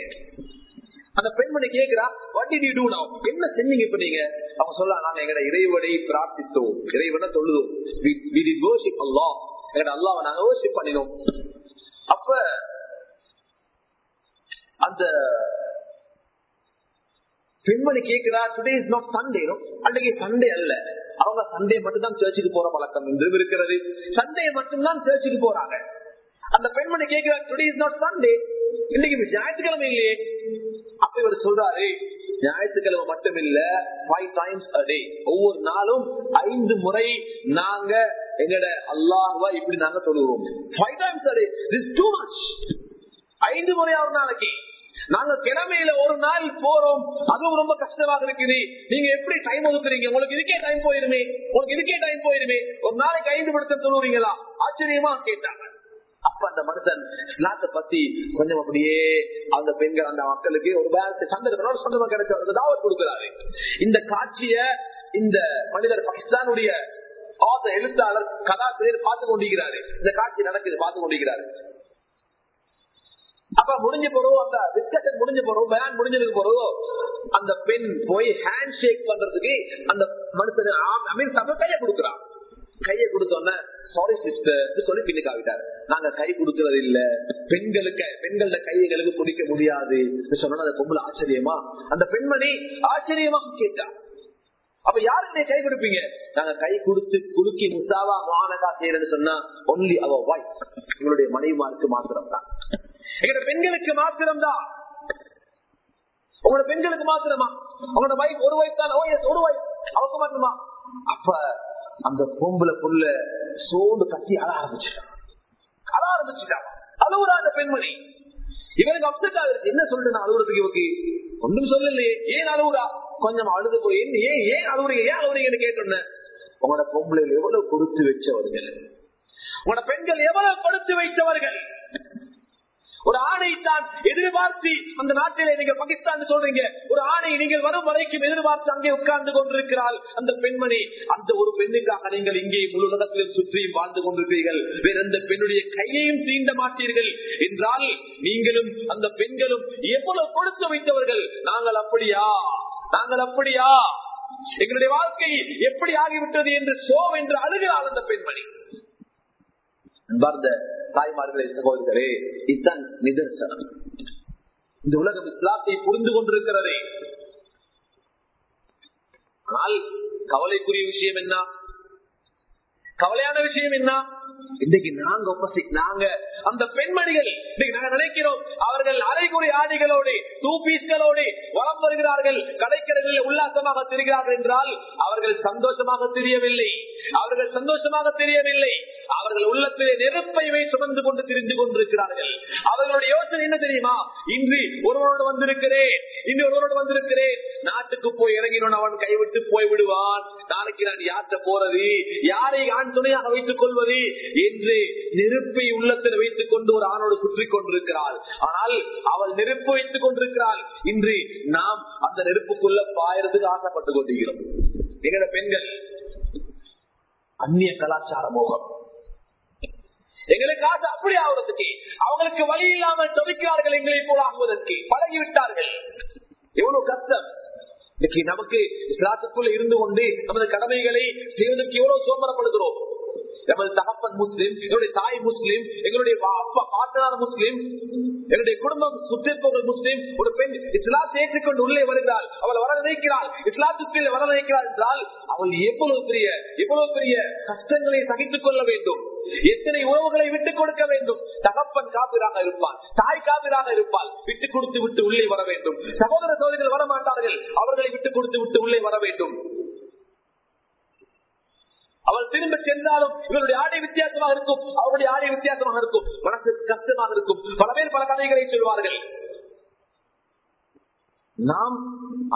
அந்த பெண்மணி கேக்குறா what did you do now என்ன செஞ்சீங்க இப்ப நீங்க? அவங்க சொல்ல நாங்க எங்கட இறைவனை பிரார்த்தித்தோம். இறைவனை தொழுதோம். வி டிட் வர்ஷிப் அல்லாஹ் எங்கட நாங்க வர்ஷிப் பண்ணினோம். அப்ப அந்த பெண்மணி கேட்கிறா டுடே இஸ் நாட் சண்டே அன்றைக்கு சண்டே அல்ல. அவங்க சண்டே மட்டும்தான் சர்ச்சுக்கு போற பழக்கம் இன்றும் இருக்கிறது. சண்டே மட்டும்தான் சர்ச்சுக்கு போறாங்க. அந்த பெண்மணி கேட்கிறா டுடே இஸ் நாட் சண்டே இன்னைக்கு ஞாயிற்றுக்கிழமை இல்லையே. அப்ப சொல்றாரு ஞாயிற்றுக்கிழமை மட்டும் இல்ல ஃபைவ் டைம்ஸ் அ டே ஒவ்வொரு நாளும் ஐந்து முறை நாங்க எங்கட அல்லாஹ்வா இப்படி நாங்க சொல்லுவோம். Five times a day this too much ஐந்து முறை ஒரு நாளைக்கு. நாங்க கிழமையில ஒரு நாள் போறோம். அதுவும் ரொம்ப கஷ்டமாக இருக்குது. நீங்க எப்படி டைம் ஒதுக்குறீங்க? உங்களுக்கு இதுக்கே டைம் போயிருமே. உங்களுக்கு இதுக்கே டைம் போயிருமே. ஒரு நாளைக்கு ஐந்து படுத்த சொல்லுவீங்களா? ஆச்சரியமா கேட்டாங்க. அப்ப அந்த மனுஷன் நாட்டை பத்தி கொஞ்சம் அப்படியே அந்த பெண்கள் அந்த மக்களுக்கு ஒரு பேலன்ஸ் சந்தர்ப்பம் சொந்தமா கிடைச்சவருக்கு தாவத் கொடுக்கிறாரு. இந்த காட்சிய இந்த மனிதர் பாகிஸ்தானுடைய ஆத எழுத்தாளர் கதாசிரியர் பார்த்து கொண்டிருக்கிறாரு. இந்த காட்சி நடக்குது பார்த்து கொண்டிருக்கிறாரு. அப்ப முடிஞ்ச போறோம் அந்த டிஸ்கஷன் முடிஞ்ச போறோம் பயான் முடிஞ்சதுக்கு போறோம் அந்த பெண் போய் ஹேண்ட் ஷேக் பண்றதுக்கு அந்த மனுஷன் அமீன் சாப்பிட கையை கொடுக்குறான். கையை கொடுத்தோன்ன சாரி சிஸ்டர் சொல்லி பின்னுக்கு ஆகிட்டார். நாங்க கை கொடுக்கறது இல்ல பெண்களுக்கு பெண்கள கைகளுக்கு குடிக்க முடியாது. சொன்னா அந்த பொம்பளை ஆச்சரியமா? அந்த பெண்மணி ஆச்சரியமா கேட்டா. அப்ப யாருக்கு கை கொடுப்பீங்க? நாங்க கை கொடுத்து குலுக்கி முசாவா மானகா செய்யறது சொன்னா ஒன்லி அவ வாய்ஸ் எங்களுடைய மனைவிமாருக்கு மாத்திரம் தான் எங்களோட பெண்களுக்கு மாத்திரம் தான் உங்களோட பெண்களுக்கு மாத்திரமா? உங்களோட வைஃப் ஒரு வைஃப் தான். Oh ஒரு வைஃப் அவருக்கு மாத்திரமா? அப்ப அந்த பொம்புல புள்ள சோண்டு கட்டி அழ ஆரம்பிச்சுட்டான் அழ ஆரம்பிச்சுட்டான். அழுவுறா அந்த பெண்மணி. இவருக்கு அப்செட் ஆகுது. என்ன சொல்றேன் அழுகுறதுக்கு இவருக்கு ஒன்றும் சொல்லலையே. ஏன் அழுகுறா? கொஞ்சம் அழுது போய் ஏன் ஏன் அழுகுறீங்க? ஏன் அழுகுறீங்கன்னு கேட்டோன்ன உங்களோட பொம்பளை எவ்வளவு கொடுத்து வச்சவர்கள்? உங்களோட பெண்கள் எவ்வளவு கொடுத்து வைத்தவர்கள்? ஒரு ஆணை தான் எதிர்பார்த்து அந்த நாட்டிலே நீங்க பாகிஸ்தான் சொல்றீங்க. ஒரு ஆணை நீங்கள் வரும் வரைக்கும் எதிர்பார்த்து அங்கே உட்கார்ந்து கொண்டிருக்கிறாள் அந்த பெண்மணி. அந்த ஒரு பெண்ணுக்காக நீங்கள் இங்கே முழு உலகத்திலும் சுற்றியும் வாழ்ந்து கொண்டிருக்கிறீர்கள் வேற எந்த பெண்ணுடைய கையையும் தீண்ட மாட்டீர்கள். என்றால் நீங்களும் அந்த பெண்களும் எவ்வளவு கொடுத்து வைத்தவர்கள்? நாங்கள் அப்படியா? நாங்கள் அப்படியா? எங்களுடைய வாழ்க்கை எப்படி ஆகிவிட்டது என்று சோம் என்று அழுகிறாள் அந்த பெண்மணி. அன்பார்ந்த தாய்மார்களே சகோதரர்களே இதுதான் நிதர்சனம். இந்த உலகம் இஸ்லாத்தை புரிந்து கொண்டிருக்கிறதே. ஆனால் கவலைக்குரிய விஷயம் என்ன? கவலையான விஷயம் என்ன? இன்னைக்கு நாங்க நாங்க அந்த பெண்மணிகள் இன்னைக்கு நாங்க நினைக்கிறோம் அவர்கள் அரைகுறை ஆடைகளோடு டூ பீஸ்களோடு வளம் வருகிறார்கள் கடைக்கடைகளில் உல்லாசமாக தெரிகிறார்கள் என்றால் அவர்கள் சந்தோஷமாக தெரியவில்லை. அவர்கள் சந்தோஷமாக தெரியவில்லை. அவர்கள் உள்ளத்திலே நெருப்பை வை சுமந்து கொண்டு திரிந்து கொண்டிருக்கிறார்கள். அவர்களுடைய யோசனை என்ன தெரியுமா? இன்று ஒருவரோடு வந்திருக்கிறேன் இன்று ஒருவரோடு வந்திருக்கிறேன். நாட்டுக்கு போய் இறங்கினோம் அவன் கைவிட்டு போய் விடுவான் நாளைக்கு நான் யார்கிட்ட போறது? யாரை ஆண் துணையாக வைத்துக் கொள்வது? என்று நெருப்பை உள்ளத்தில் வைத்துக் கொண்டு ஒரு ஆணோடு சுற்றி கொண்டிருக்கிறாள். ஆனால் அவள் நெருப்பு வைத்துக் கொண்டிருக்கிறாள். இன்று நாம் அந்த நெருப்புக்குள்ள பாயறதுக்கு ஆசைப்பட்டுக் கொண்டிருக்கிறோம். எங்களோட பெண்கள் அந்நிய கலாச்சார மோகம். எங்களுக்காக அப்படி ஆகுறதுக்கு அவங்களுக்கு வழி இல்லாமல் தவிக்கிறார்கள் எங்களை போல ஆகுவதற்கு பழகிவிட்டார்கள். எவ்வளவு கஷ்டம். இன்னைக்கு நமக்கு இஸ்லாத்துக்குள்ள இருந்து கொண்டு நமது கடமைகளை செய்வதற்கு எவ்வளவு சோம்பரப்படுகிறோம் நமது தகப்பன் முஸ்லீம் எங்களுடைய தாய் முஸ்லீம் எங்களுடைய அப்பா பாட்டனார் முஸ்லீம் என்னுடைய குடும்பம் சுற்றிருப்பவர்கள் முஸ்லீம் ஒரு பெண் இஸ்லாத்தை ஏற்றுக்கொண்டு உள்ளே வருகிறாள். அவள் வர நினைக்கிறாள். இஸ்லாத்துக்கு வர நினைக்கிறாள் என்றால் அவள் எவ்வளவு பெரிய எவ்வளவு பெரிய கஷ்டங்களை சகித்துக் கொள்ள வேண்டும். எத்தனை உறவுகளை விட்டுக் கொடுக்க வேண்டும். தகப்பன் காபிராக இருப்பான். தாய் காபிராக இருப்பாள். விட்டுக் கொடுத்து விட்டு உள்ளே வர வேண்டும். சகோதர சோதரிகள் வர மாட்டார்கள் அவர்களை விட்டுக் கொடுத்து விட்டு உள்ளே வர வேண்டும். அவள் திரும்ப சென்றாலும் இவருடைய ஆடை வித்தியாசமாக இருக்கும் அவருடைய ஆடை வித்தியாசமாக இருக்கும் மனசு கஷ்டமாக இருக்கும். பல பேர் பல கதைகளை சொல்வார்கள். நாம்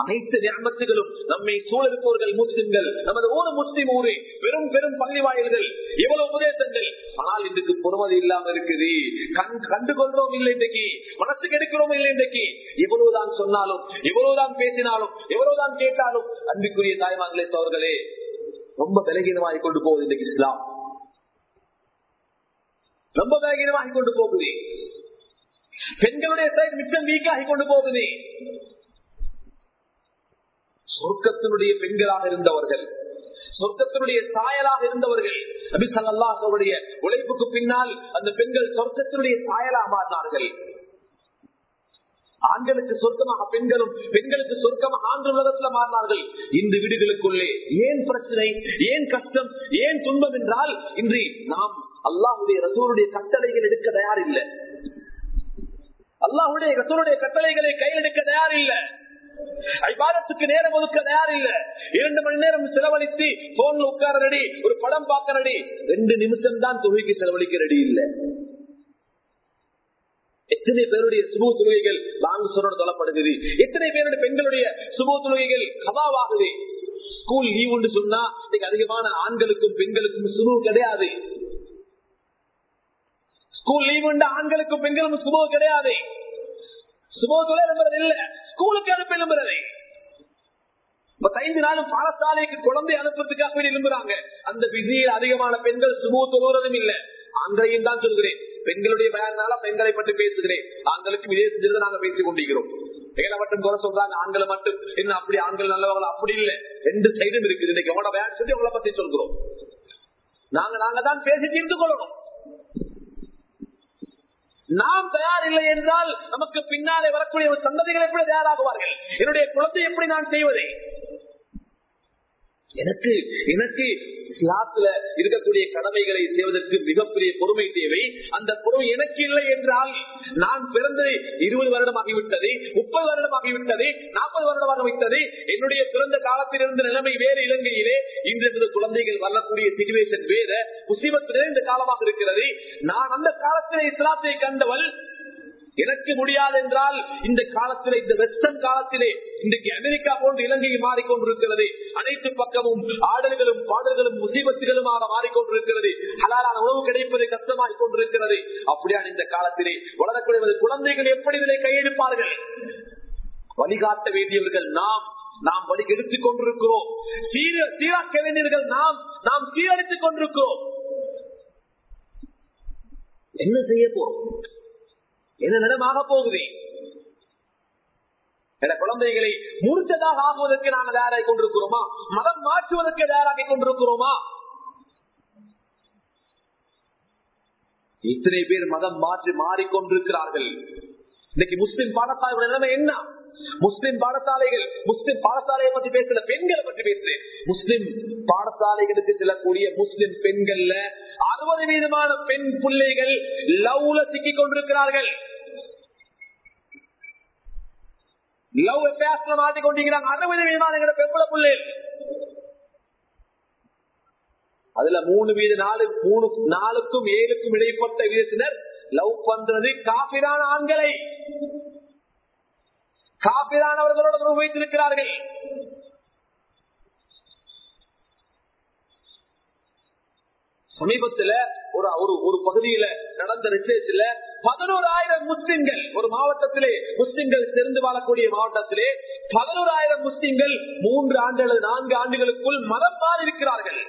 அனைத்து ஞாபகத்துகளும் நம்மை சூழலிருப்பவர்கள் முஸ்லிம்கள். நமது ஊரு முஸ்லிம் ஊரே பெரும் பெரும் பள்ளி வாயில்கள் எவ்வளவு உபதேசங்கள். ஆனால் இன்றைக்கு பொறுமதி இல்லாம இருக்குது. கண் கண்டுகொள்றோம் இல்லை இன்றைக்கு. மனசுக்கு எடுக்கிறோம் இல்லை இன்றைக்கு. எவ்வளவுதான் சொன்னாலும் எவ்வளவுதான் பேசினாலும் எவ்வளவுதான் கேட்டாலும் அன்புக்குரிய தாய்மார்களே சோர்களே ரொம்ப பலகீனமாகி கொண்டு போகுது இன்றைக்கு இஸ்லாம். ரொம்ப பலகீனமாகி கொண்டு போகுது. பெண்களுடைய சைடு மிச்சம் வீக்காகி கொண்டு போகுது. சொர்க்கத்தினுடைய பெண்களாக இருந்தவர்கள் சொர்க்கத்தினுடைய சாயலாக இருந்தவர்கள் நபி சல்லாஹருடைய அவருடைய உழைப்புக்கு பின்னால் அந்த பெண்கள் சொர்க்கத்தினுடைய சாயலாக மாறினார்கள். ஆண்களுக்கு சொர்க்கமாக பெண்களும் பெண்களுக்கு சொர்க்கமாக ஆண்கள் உலகத்துல மாறினார்கள். இந்த வீடுகளுக்குள்ளே ஏன் பிரச்சனை ஏன் கஷ்டம் ஏன் துன்பம் என்றால் இன்று நாம் அல்லாஹுடைய ரசூருடைய கட்டளைகள் எடுக்க தயார் இல்லை அல்லாஹுடைய ரசூருடைய கட்டளைகளை கையில் எடுக்க தயார் இல்லை ஐபாதத்துக்கு நேரம் ஒதுக்க தயார் இல்ல இரண்டு மணி நேரம் செலவழித்து போன்ல உட்கார ரெடி ஒரு படம் பார்க்க ரெடி ரெண்டு நிமிஷம் தான் தொகைக்கு செலவழிக்க ரெடி இல்ல. எத்தனை பேருடைய சுபூ தொழுகைகள் லாங் சொன்னோடு சொல்லப்படுகிறது எத்தனை பேருடைய பெண்களுடைய சுபூ தொழுகைகள் கதாவாகுது ஸ்கூல் லீவ் என்று சொன்னா இன்னைக்கு அதிகமான ஆண்களுக்கும் பெண்களுக்கும் சுபு கிடையாது. ஸ்கூல் லீவ் ஆண்களுக்கும் பெண்களுக்கும் சுபு கிடையாது. சுபோதுல நம்புறது இல்ல ஸ்கூலுக்கு அனுப்ப நம்புறது ஐந்து நாளும் பாடசாலைக்கு குழந்தை அனுப்புறதுக்காக எழும்புறாங்க விரும்புறாங்க. அந்த விதியில் அதிகமான பெண்கள் சுபு தொழுவதும் இல்ல. ஆண்களையும் தான் சொல்கிறேன். பெண்களுடைய பயனால பெண்களை பற்றி பேசுகிறேன். ஆண்களுக்கு இதே செஞ்சது நாங்க பேசிக் கொண்டிருக்கிறோம். எங்களை மட்டும் குறை சொல்றாங்க ஆண்களை மட்டும். என்ன அப்படி ஆண்கள் நல்லவர்கள்? அப்படி இல்ல. ரெண்டு சைடும் இருக்குது. இன்னைக்கு உங்களோட பயன் சொல்லி உங்களை பத்தி சொல்கிறோம். நாங்க நாங்க தான் பேசி தீர்த்து கொள்ளணும். நாம் தயார் இல்லை என்றால் நமக்கு பின்னாலே வரக்கூடிய சந்ததிகள் எப்படி தயாராகுவார்கள்? என்னுடைய குழந்தை எப்படி நான் செய்வது? எனக்கு எனக்கு இஸ்லாத்துல இருக்கக்கூடிய கடமைகளை செய்வதற்கு மிகப்பெரிய பொறுமை தேவை. அந்த பொறுமை எனக்கு இல்லை என்றால் நான் பிறந்தது இருபது வருடம் ஆகிவிட்டது முப்பது வருடம் ஆகிவிட்டது நாற்பது வருடம் ஆகிவிட்டது என்னுடைய பிறந்த காலத்தில் இருந்த நிலைமை வேறு இலங்கையிலே. இன்று குழந்தைகள் வரக்கூடிய சிச்சுவேஷன் வேற. முசிபத்து நிறைந்த காலமாக இருக்கிறது. நான் அந்த காலத்திலே இஸ்லாத்தை கண்டவள் இழக்க முடியாது என்றால் இந்த காலத்திலே இந்த வெஸ்டர்ன் காலத்திலே இன்றைக்கு அமெரிக்கா போன்று இலங்கை மாறிக்கொண்டிருக்கிறது. அனைத்து பக்கமும் ஆடல்களும் பாடல்களும் முசீபத்துகளுமாக மாறிக்கொண்டிருக்கிறது. ஹலாலான உணவு கிடைப்பது கஷ்டமாகிக் கொண்டிருக்கிறது. அப்படியான இந்த காலத்திலே வளரக்கூடிய குழந்தைகள் எப்படி இதை கையெழுப்பார்கள்? வழிகாட்ட வேண்டியவர்கள் நாம். நாம் வழி எடுத்துக் கொண்டிருக்கிறோம். சீராக்க வேண்டியவர்கள் நாம். நாம் சீரழித்துக் கொண்டிருக்கிறோம். என்ன செய்ய போறோம்? என்ன நிலமாக போகுது என குழந்தைகளை முடிச்சதாக ஆகுவதற்கு நாங்கள் தயாராக கொண்டிருக்கிறோமா? மதம் மாற்றுவதற்கு தயாராக கொண்டிருக்கிறோமா? இத்தனை பேர் மதம் மாற்றி மாறிக்கொண்டிருக்கிறார்கள் இன்னைக்கு முஸ்லிம் பாடசாலை நிலைமை என்ன? முஸ்லிம் பாடசாலைகள் முஸ்லிம் பாடசாலையை பத்தி பேசல பெண்களை பற்றி பேசுறேன். முஸ்லிம் பாடசாலைகளுக்கு செல்லக்கூடிய முஸ்லிம் பெண்கள்ல அறுபது வீதமான பெண் பிள்ளைகள் லவ்ல சிக்கிக் கொண்டிருக்கிறார்கள். லவ் பேசல மாட்டி கொண்டிருக்கிறாங்க. அறுபது வீதமான பெண்புல பிள்ளைகள். அதுல மூணு வீத நாலு மூணு நாலுக்கும் ஏழுக்கும் இடைப்பட்ட வீதத்தினர் லவ் பண்றது காபிரான ஆண்களை. காப்பிரானவர்களோட தொடர்பு வைத்திருக்கிறார்கள். சமீபத்துல ஒரு ஒரு ஒரு பகுதியில நடந்த நிச்சயத்தில் பதினோராயிரம் முஸ்லிம்கள் ஒரு மாவட்டத்திலே முஸ்லிம்கள் தெரிந்து வாழக்கூடிய மாவட்டத்திலே பதினோராயிரம் முஸ்லிம்கள் மூன்று ஆண்டுகள் நான்கு ஆண்டுகளுக்குள் மதம் மாறி இருக்கிறார்கள்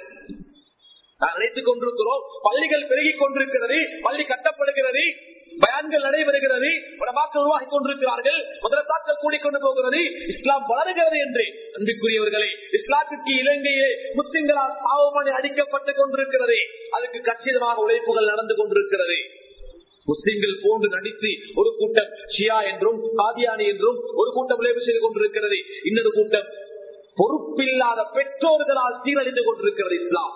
நினைத்துக் கொண்டிருக்கிறோம் பள்ளிகள் பெருகிக் கொண்டிருக்கிறது பள்ளி கட்டப்படுகிறது பயான்கள் நடைபெறுகிறது. உடமாக்கள் உருவாகி கொண்டிருக்கிறார்கள். முதலத்தாக்கள் கூடிக்கொண்டு போகிறது. இஸ்லாம் வளருகிறது என்று. அன்புக்குரியவர்களே இஸ்லாத்திற்கு இலங்கையே முஸ்லிம்களால் பாவமணி அடிக்கப்பட்டுக் கொண்டிருக்கிறது. அதுக்கு கச்சிதமாக உழைப்புகள் நடந்து கொண்டிருக்கிறது. முஸ்லிம்கள் போன்று நடித்து ஒரு கூட்டம் ஷியா என்றும் காதியானி என்றும் ஒரு கூட்டம் விளைவு செய்து கொண்டிருக்கிறது. இன்னொரு கூட்டம் பொறுப்பில்லாத பெற்றோர்களால் சீரழிந்து கொண்டிருக்கிறது இஸ்லாம்.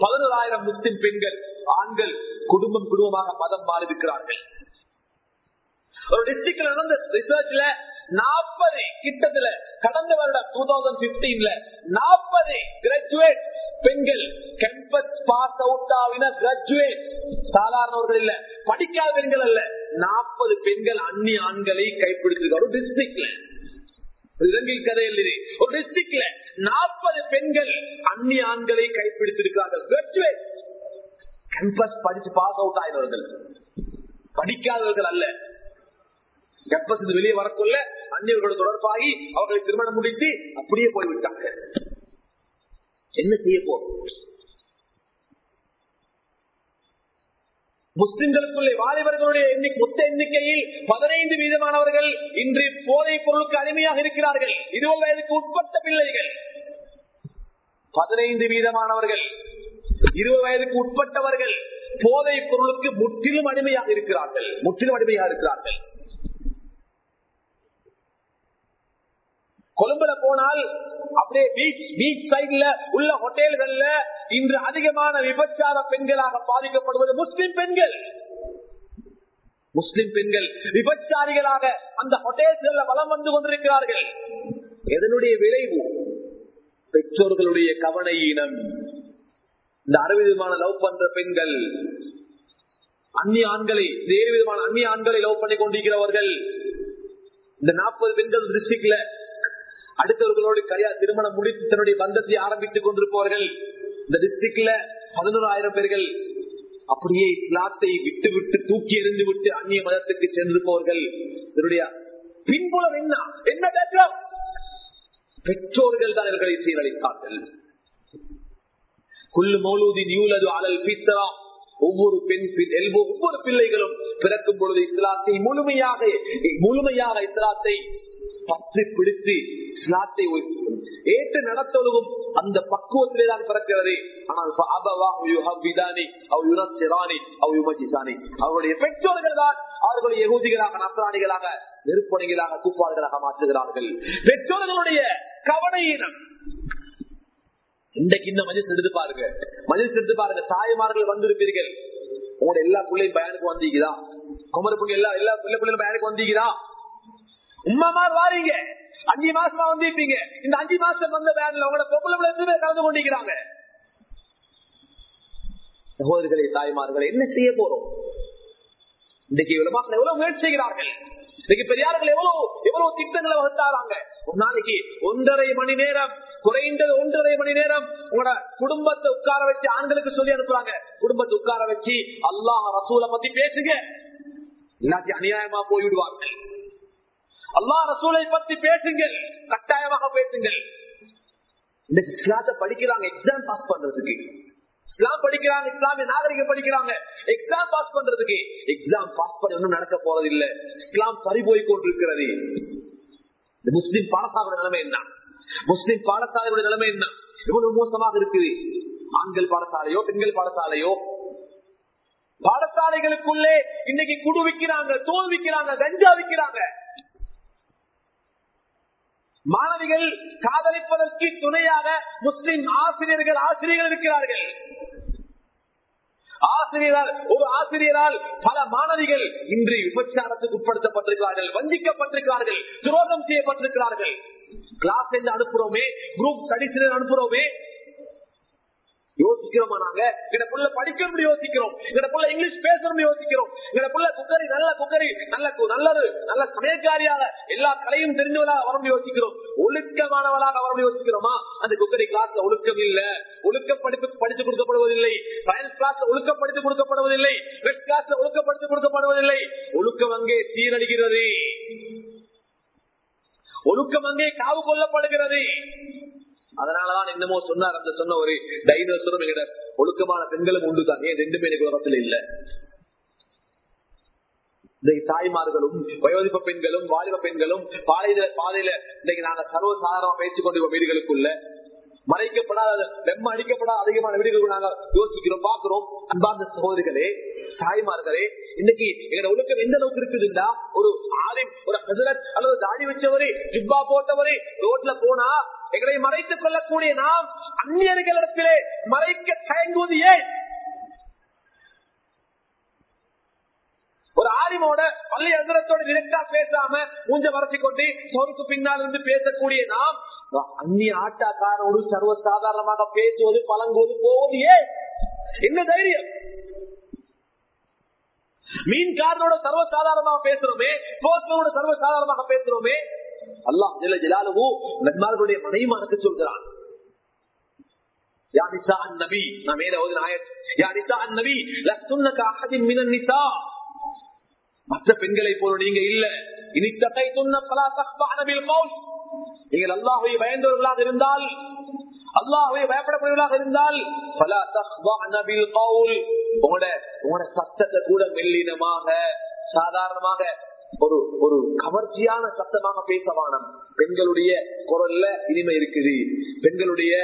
பதினோராயிரம் முஸ்லிம் பெண்கள் ஆண்கள் குடும்பம் குடும்பமாக மதம் மாறிவிக்கிறார்கள். ஒரு டிஸ்ட்ரிக்ட்ல நடந்த ரிசர்ச்ல நாற்பது கிட்டத்துல கடந்த வருடம் டூ தௌசண்ட் பிப்டீன்ல நாற்பது கிராஜுவேட் பெண்கள் கேம்பஸ் பாஸ் அவுட் ஆகின கிராஜுவேட் சாதாரணவர்கள் இல்ல படிக்காத பெண்கள் அல்ல. நாற்பது பெண்கள் அந்நிய ஆண்களை கைப்பிடிச்சிருக்க ஒரு டிஸ்ட்ரிக்ட்ல இலங்கையில் கதை எழுதி ஒரு டிஸ்ட்ரிக்ட்ல நாற்பது பெண்கள் அந்நிய ஆண்களை கைப்பிடித்திருக்கிறார்கள். கிராஜுவேட் கேம்பஸ் படிச்சு பாஸ் அவுட் ஆயினவர்கள். படிக்காதவர்கள் அல்ல. கேம்பஸ் வெளியே வரக்குள்ள அந்நியர்களோடு தொடர்பாகி அவர்களை திருமணம் முடித்து அப்படியே போய்விட்டாங்க. என்ன செய்ய முஸ்லிம்களுக்குள்ளே வாலிபர்களுடைய மொத்த எண்ணிக்கையில் பதினைந்து வீதமானவர்கள் இன்று போதை பொருளுக்கு அடிமையாக இருக்கிறார்கள். இருபது வயதுக்கு உட்பட்ட பிள்ளைகள். பதினைந்து வீதமானவர்கள் இருபது வயதுக்கு உட்பட்டவர்கள் போதை பொருளுக்கு முற்றிலும் அடிமையாக இருக்கிறார்கள். முற்றிலும் அடிமையாக இருக்கிறார்கள். கொழும்புல போனால் அப்படியே பீச் பீச் சைட்ல உள்ள ஹோட்டல்கள்ல இன்று அதிகமான விபச்சார பெண்களாக பாதிக்கப்படுவது முஸ்லிம் பெண்கள். முஸ்லிம் பெண்கள் விபச்சாரிகளாக அந்த ஹோட்டல்கள் வளம் வந்து கொண்டிருக்கிறார்கள். எதனுடைய விளைவு? பெற்றோர்களுடைய கவன ஈனம் இந்த அறுவிதமான விதமான லவ் பண்ற பெண்கள் அந்நிய ஆண்களை வேறு விதமான அந்நிய ஆண்களை லவ் பண்ணி கொண்டிருக்கிறவர்கள். இந்த நாற்பது பெண்கள் டிஸ்ட்ரிக்ட்ல அடுத்தவர்களோடு கல்யா திருமணம் முடித்து தன்னுடைய பந்தத்தை ஆரம்பித்துக் கொண்டிருப்பவர்கள். இந்த டிஸ்ட்ரிக்ட்ல பதினோராயிரம் பேர்கள் அப்படியே இஸ்லாத்தை விட்டு விட்டு தூக்கி எறிந்து விட்டு அந்நிய மதத்துக்கு சென்றிருப்பவர்கள். இதனுடைய பின்புலம் என்ன? என்ன பெற்றோர்கள் தான் இவர்களை சீரழித்தார்கள் குல்லு மௌலூதின் யூலது அலல் பித்தரா ஒவ்வொரு பெண் ஒவ்வொரு பிள்ளைகளும் பிறக்கும் பொழுது இஸ்லாத்தை முழுமையாக முழுமையாக இஸ்லாத்தை பற்றி பிடித்து இஸ்லாத்தை ஏற்று நடத்தலும் அந்த பக்குவத்திலே தான் பிறக்கிறது. ஆனால் அவருடைய பெற்றோர்கள் தான் அவர்களை எகூதிகளாக நசராணிகளாக நெருப்பணிகளாக கூப்பாளர்களாக மாற்றுகிறார்கள். பெற்றோர்களுடைய கவனையினம் இன்றைக்கு இந்த மஜிஸ் எடுத்து பாருங்க. மஜிஸ் எடுத்து பாருங்க. தாய்மார்கள் வந்திருப்பீர்கள். உங்களோட எல்லா பிள்ளையும் பயனுக்கு வந்தீங்கதா குமர பிள்ளை எல்லா எல்லா பிள்ளை பிள்ளைகளும் பயனுக்கு வந்தீங்கதா உமாமார் வாரீங்க. அஞ்சு மாசமா வந்திருப்பீங்க. இந்த அஞ்சு மாசம் வந்த பேன்ல உங்களோட பொம்பளை கலந்து கொண்டிருக்கிறாங்க? சகோதரிகளை தாய்மார்களை என்ன செய்ய போறோம்? இன்றைக்கு உலமாக்கள் எவ்வளவு முயற்சி செய்கிறார்கள்? இன்னைக்கு பெரியார்கள் எவ்வளவு எவ்வளவு திட்டங்களை வகுத்தாராங்க? ஒரு நாளைக்கு ஒன்றரை மணி நேரம் குறைந்தது ஒன்றரை மணி நேரம் உங்களோட குடும்பத்தை உட்கார வச்சு ஆண்களுக்கு சொல்லி அனுப்புறாங்க. குடும்பத்தை உட்கார வச்சு அல்லாஹ் ரசூலை பத்தி பேசுங்க. எல்லாத்தையும் அநியாயமா போய்விடுவார்கள். அல்லாஹ் ரசூலை பத்தி பேசுங்கள். கட்டாயமாக பேசுங்கள். இந்த இஸ்லாத்தை படிக்கிறாங்க. எக்ஸாம் பாஸ் பண்றதுக்கு. இஸ்லாம் படிக்கிறாங்க. இஸ்லாமிய நாகரிகம் படிக்கிறாங்க. எக்ஸாம் பாஸ் பண்றதுக்கு. எக்ஸாம் பாஸ் பண்ண ஒன்றும் நடக்க போறது இல்ல இஸ்லாம் பறி போய் கொண்டிருக்கிறது. இந்த முஸ்லிம் பாடசாலை நிலைமை என்ன? முஸ்லிம் பாடசாலையோட நிலைமை என்ன? எவ்வளவு மோசமாக இருக்குது. ஆண்கள் பாடசாலையோ பெண்கள் பாடசாலையோ? பாடசாலைகளுக்குள்ளே இன்னைக்கு குடு விற்கிறாங்க தோல் விற்கிறாங்க கஞ்சா விற்கிறாங்க மாணவிகள் காதலிப்பதற்கு துணையாக முஸ்லிம் ஆசிரியர்கள் ஆசிரியர்கள் இருக்கிறார்கள். ஆசிரியரால் ஒரு ஆசிரியரால் பல மாணவிகள் இன்று விபச்சாரத்துக்கு உட்படுத்தப்பட்டிருக்கிறார்கள் வஞ்சிக்கப்பட்டிருக்கிறார்கள் துரோகம் செய்யப்பட்டிருக்கிறார்கள். கிளாஸ் என்று அனுப்புறோமே குரூப் ஸ்டடிஸ் அனுப்புறோமே யோசிக்கிறோமா நாங்க எங்க புள்ள படிக்கணும் யோசிக்கிறோம். எங்க புள்ள இங்கிலீஷ் பேசணும்னு யோசிக்கிறோம். எங்க புள்ள குக்கரி நல்ல குக்கரி நல்ல நல்லது நல்ல சமயக்காரியாக எல்லா கலையும் தெரிஞ்சவளாக வரணும் யோசிக்கிறோம். ஒழுக்கமானவளாக வரணும் யோசிக்கிறோமா? அந்த குக்கரி கிளாஸ்ல ஒழுக்கம் இல்ல ஒழுக்க படிப்பு படித்து கொடுக்கப்படுவதில்லை. சயின்ஸ் கிளாஸ்ல ஒழுக்கப்படுத்தி கொடுக்கப்படுவதில்லை. வெஸ்ட் கிளாஸ்ல ஒழுக்கப்படுத்தி கொடுக்கப்படுவதில்லை. ஒழுக்கம் அங்கே சீரழிகிறது. ஒழுக்கம் அங்கே காவு கொள்ளப்படுகிறது. அதனாலதான் என்னமோ சொன்னார் அந்த சொன்ன ஒரு டைனோசரும் எங்கிட்ட ஒழுக்கமான பெண்களும் உண்டு தான் ஏன் ரெண்டு பேருக்கு உலகத்தில் இல்ல? இன்னைக்கு தாய்மார்களும் வயோதிப்ப பெண்களும் வாலிப பெண்களும் பாதையில பாதையில இன்னைக்கு நாங்க சர்வசாதாரணமா பேசிக் கொண்டிருக்கோம் வீடுகளுக்குள்ள மறைக்கப்படாத வெம்ம அடிக்கப்படாத அதிகமான வீடுகளுக்கு நாங்க யோசிக்கிறோம் பாக்குறோம் அன்பார்ந்த சகோதரிகளே தாய்மார்களே இன்னைக்கு எங்க ஒழுக்கம் எந்த அளவுக்கு இருக்குதுன்னா ஒரு ஆலிம் ஒரு ஹசரத் அல்லது தாடி வச்சவரே ஜிப்பா போட்டவரே ரோட்ல போனா எங்களை மறைத்துக் கொள்ளக்கூடிய நாம் அந்நியர்களிடத்திலே மறைக்க தயங்குவது ஏன்? ஒரு ஆலிமோட பள்ளி அந்தரத்தோட டிரெக்டா பேசாம மூஞ்ச மறைச்சு கொண்டு சோருக்கு பின்னால் இருந்து பேசக்கூடிய நாம் அந்நிய ஆட்டாக்காரோடு சர்வசாதாரணமாக பேசுவது பழங்குவது போவது ஏன்? என்ன தைரியம்? மீன்காரனோட சர்வசாதாரணமாக பேசுறோமே போஸ்டரோட சர்வசாதாரணமாக பேசுறோமே அல்லாஹ் ஜெல ஜலாலுவு நன்மார்களுடைய மனைவிமானுக்கு சொல்கிறான். மற்ற பெண்களை போல நீங்க இல்ல. இனித்தகை சொன்ன நீங்கள் அல்லாஹை பயந்தவர்களாக இருந்தால் அல்லாஹை பயப்படக்கூடியவர்களாக இருந்தால் பல தஹ்வானபில் கவுல் உங்களோட உங்களோட சத்தத்தை கூட மெல்லினமாக சாதாரணமாக ஒரு ஒரு கவர்ச்சியான சத்தமாக பேசவானம். பெண்களுடைய குரல்ல இனிமை இருக்குது. பெண்களுடைய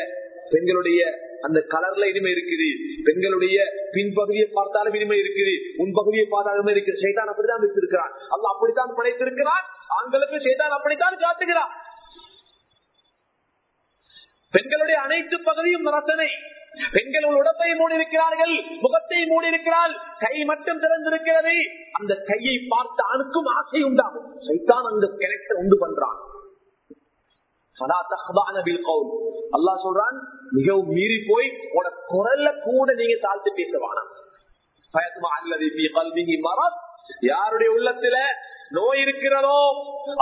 பெண்களுடைய அந்த கலர்ல இனிமை இருக்குது. பெண்களுடைய பின்பகுதியை பார்த்தாலும் இனிமை இருக்குது. உன் பகுதியை பார்த்தாலும் இருக்குது. சைதான் அப்படித்தான் வைத்திருக்கிறான். அல்ல அப்படித்தான் படைத்திருக்கிறான். ஆண்களுக்கு சைதான் அப்படித்தான் காட்டுகிறான். பெண்களுடைய அனைத்து பகுதியும் ரசனை பெண்கள் ஒரு உடம்பை மூடி இருக்கிறார்கள் முகத்தை மூடி இருக்கிறாள் கை மட்டும் திறந்திருக்கிறது. அந்த கையை பார்த்த ஆணுக்கும் ஆசை உண்டாகும். சைத்தான் அந்த கனெக்ஷன் உண்டு பண்றான். அல்லா சொல்றான் மிகவும் மீறி போய் உன குரல்ல கூட நீங்க தாழ்த்து பேசவானா யாருடைய உள்ளத்துல நோய் இருக்கிறதோ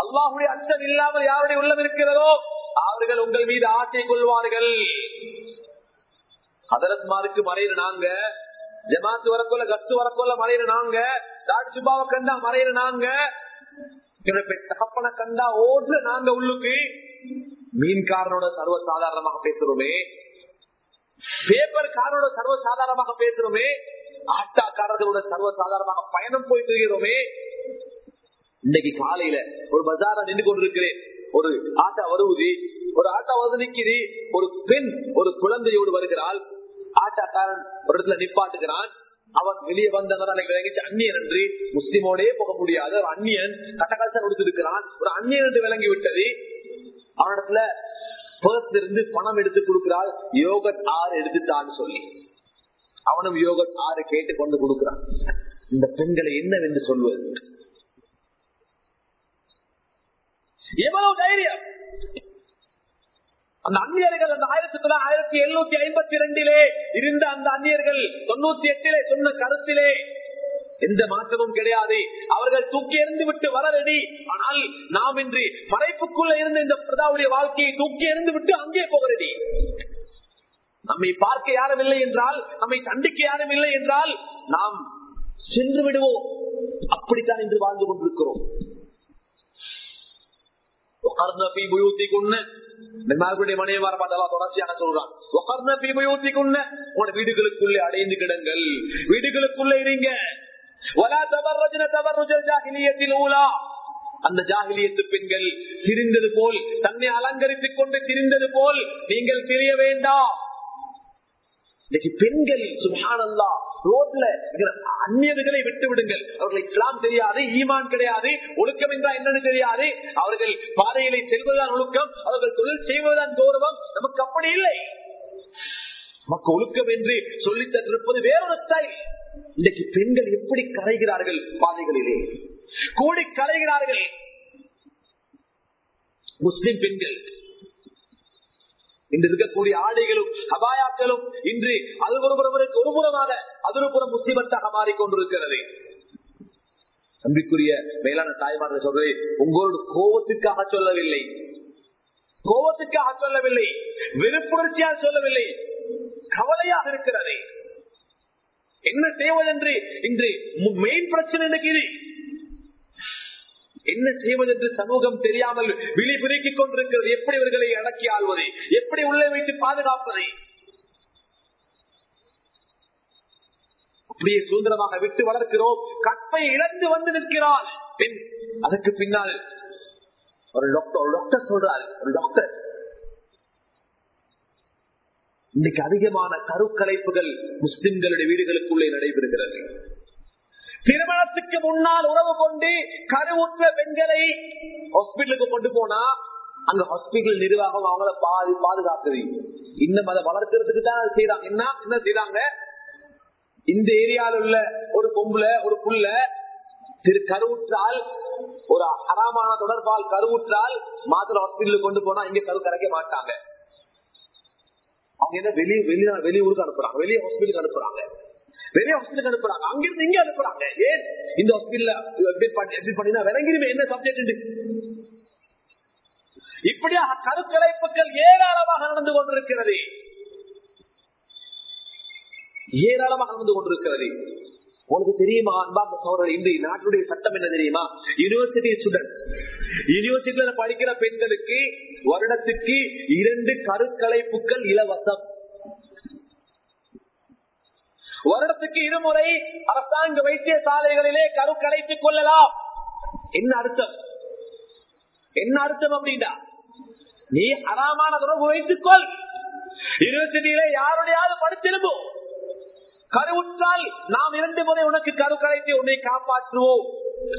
அல்லாஹுடைய அச்சம் இல்லாமல் யாருடைய உள்ளம் இருக்கிறதோ அவர்கள் உங்கள் மீது ஆசை கொள்வார்கள். ஹதரத்மாருக்கு மறையிற நாங்க ஜமாத்து வரக்கொள்ள கத்து வரக்கொள்ள மறையிற நாங்க தாட்சுபாவை கண்டா மறையிற நாங்க தகப்பனை கண்டா ஓடுற நாங்க உள்ளுக்கு மீன்காரனோட சர்வ சாதாரணமாக பேசுறோமே. பேப்பர் காரோட சர்வ சாதாரணமாக பேசுறோமே. ஆட்டாக்காரர்களோட சர்வ சாதாரணமாக பயணம் போய் இருக்கிறோமே. இன்னைக்கு காலையில ஒரு பஜார நின்று கொண்டிருக்கிறேன். ஒரு ஆட்டா வருவது ஒரு ஆட்டா வந்து நிக்குது. ஒரு பெண் ஒரு குழந்தையோடு வருகிறாள். ஆட்டாக்காரன் ஒரு இடத்துல நிப்பாட்டுகிறான். அவன் வெளியே வந்தவன் விளங்கிச்சு அந்நியன் என்று. முஸ்லிமோடே போக முடியாது. ஒரு அந்நியன் கட்டகாசம் கொடுத்திருக்கிறான் ஒரு அந்நியன் என்று விளங்கி விட்டது. அவனிடத்துல பர்ஸ்ல இருந்து பணம் எடுத்து கொடுக்கிறாள். யோகட் ஆறு எடுத்துட்டான்னு சொல்லி. அவனும் யோகட் ஆறு கேட்டு கொண்டு கொடுக்கிறான். இந்த பெண்களை என்னவென்று சொல்வது? எவ்வளவு தைரியம்? அந்த அந்நியர்கள் அந்த ஆயிரத்தி தொள்ளாயிரத்தி ஆயிரத்தி எழுநூத்தி ஐம்பத்தி ரெண்டிலே இருந்த அந்த அந்நியர்கள் தொண்ணூத்தி எட்டிலே சொன்ன கருத்திலே எந்த மாற்றமும் கிடையாது. அவர்கள் தூக்கி எறிந்து விட்டு வரலடி ஆனால் நாம் இன்று மறைப்புக்குள்ள இருந்த இந்த பிரதாவுடைய வாழ்க்கையை தூக்கி எறிந்து விட்டு அங்கே போகிறடி. நம்மை பார்க்க யாரும் இல்லை என்றால் நம்மை தண்டிக்க யாரும் இல்லை என்றால் நாம் சென்று விடுவோம். அப்படித்தான் இன்று வாழ்ந்து கொண்டிருக்கிறோம். வீடுகளுக்குள்ளே அடைந்து கிடங்கள். வீடுகளுக்குள்ளே இருங்க. அந்த ஜாகிலியத்து பெண்கள் திரிந்தது போல் தன்னை அலங்கரித்துக் கொண்டு திரிந்தது போல் நீங்கள் தெரிய வேண்டாம். பெண்கள் சுபானல்லா ரோட்ல அந்நியர்களை விட்டு விடுங்கள். அவர்கள் இஸ்லாம் தெரியாது ஈமான் கிடையாது ஒழுக்கம் என்றால் என்னன்னு தெரியாது. அவர்கள் பாதையிலே செல்வதுதான் ஒழுக்கம் அவர்கள் தொழில் செய்வதுதான் கௌரவம். நமக்கு அப்படி இல்லை. நமக்கு ஒழுக்கம் என்று சொல்லி தந்திருப்பது வேறொரு ஸ்டைல் இன்றைக்கு பெண்கள் எப்படி கரைகிறார்கள் பாதைகளிலே? கூடி கரைகிறார்கள். முஸ்லிம் பெண்கள் இன்று இருக்கக்கூடிய ஆடைகளும் அபாயாக்களும் இன்று அது ஒருபுறவருக்கு ஒருபுறமாக அது ஒரு புறம் முஸ்லிமத்தாக மாறிக்கொண்டிருக்கிறது. அன்பிற்குரிய மேலான தாய்மார்கள் சொல்றது உங்களோட கோபத்துக்காக சொல்லவில்லை. கோபத்துக்காக சொல்லவில்லை. வெறுப்புணர்ச்சியாக சொல்லவில்லை. கவலையாக இருக்கிறது. என்ன செய்வதென்று இன்று மெயின் பிரச்சனை எனக்கு என்ன செய்வதென்று சமூகம் தெரியாமல் விழிபிரிக்கிக் கொண்டிருக்கிறது. எப்படி இவர்களை அடக்கி ஆள்வது? எப்படி உள்ளே வைத்து பாதுகாப்பதை? அப்படியே சுதந்திரமாக விட்டு வளர்க்கிறோம். கற்பை இழந்து வந்து நிற்கிறாள். பின் அதற்கு பின்னால் ஒரு டாக்டர் ஒரு டாக்டர் சொல்றார். ஒரு டாக்டர் இன்னைக்கு அதிகமான கருக்கலைப்புகள் முஸ்லிம்களுடைய வீடுகளுக்குள்ளே நடைபெறுகிறது. திருமணத்துக்கு முன்னால் உறவு கொண்டு கருவுற்ற பெண்களை ஹாஸ்பிட்டலுக்கு கொண்டு போனா அங்க ஹாஸ்பிட்டல் நிர்வாகம் அவங்கள பாது பாதுகாக்குது. இன்னும் அதை வளர்க்கறதுக்கு தான் செய்யறாங்க என்ன? என்ன செய்யறாங்க இந்த ஏரியாவில் உள்ள ஒரு பொம்புல ஒரு புள்ள திரு கருவுற்றால் ஒரு அறாமான தொடர்பால் கருவுற்றால் மாத்திர ஹாஸ்பிட்டலுக்கு கொண்டு போனா இங்க கரு கரைக்க மாட்டாங்க. அவங்க என்ன வெளியே வெளி வெளியூருக்கு அனுப்புறாங்க. வெளியே ஹாஸ்பிட்டலுக்கு அனுப்புறாங்க. வெளியே ஹாஸ்பிட்டலுக்கு அனுப்புறாங்க. அங்கிருந்து இங்க அனுப்புறாங்க. ஏன்? இந்த ஹாஸ்பிட்டல் எப்படி பண்ணினா விளங்கிருமே என்ன சப்ஜெக்ட் இப்படியாக கருக்கலைப்புகள் ஏராளமாக நடந்து கொண்டிருக்கிறது. ஏராளமாக நடந்து கொண்டிருக்கிறது. உனக்கு தெரியுமா அன்பாக சோழர் இந்த நாட்டுடைய சட்டம் என்ன தெரியுமா? யூனிவர்சிட்டி ஸ்டூடெண்ட் யூனிவர்சிட்டியில படிக்கிற பெண்களுக்கு வருடத்துக்கு இரண்டு கருக்கலைப்புகள் இலவசம். வருடத்துக்கு இருமுறை அரசாங்க வைத்தியசாலைகளிலே சாலைகளிலே கலைத்துக் கொள்ளலாம். என்ன அர்த்தம்? என்ன அர்த்தம் அப்படின்னா நீ அறாமான தொடர்பு வைத்துக்கொள் யூனிவர்சிட்டியில யாருடையாவது படித்திருப்போம் கருவுற்றால் நாம் இரண்டு முறை உனக்கு கரு கலைத்து உன்னை காப்பாற்றுவோம்.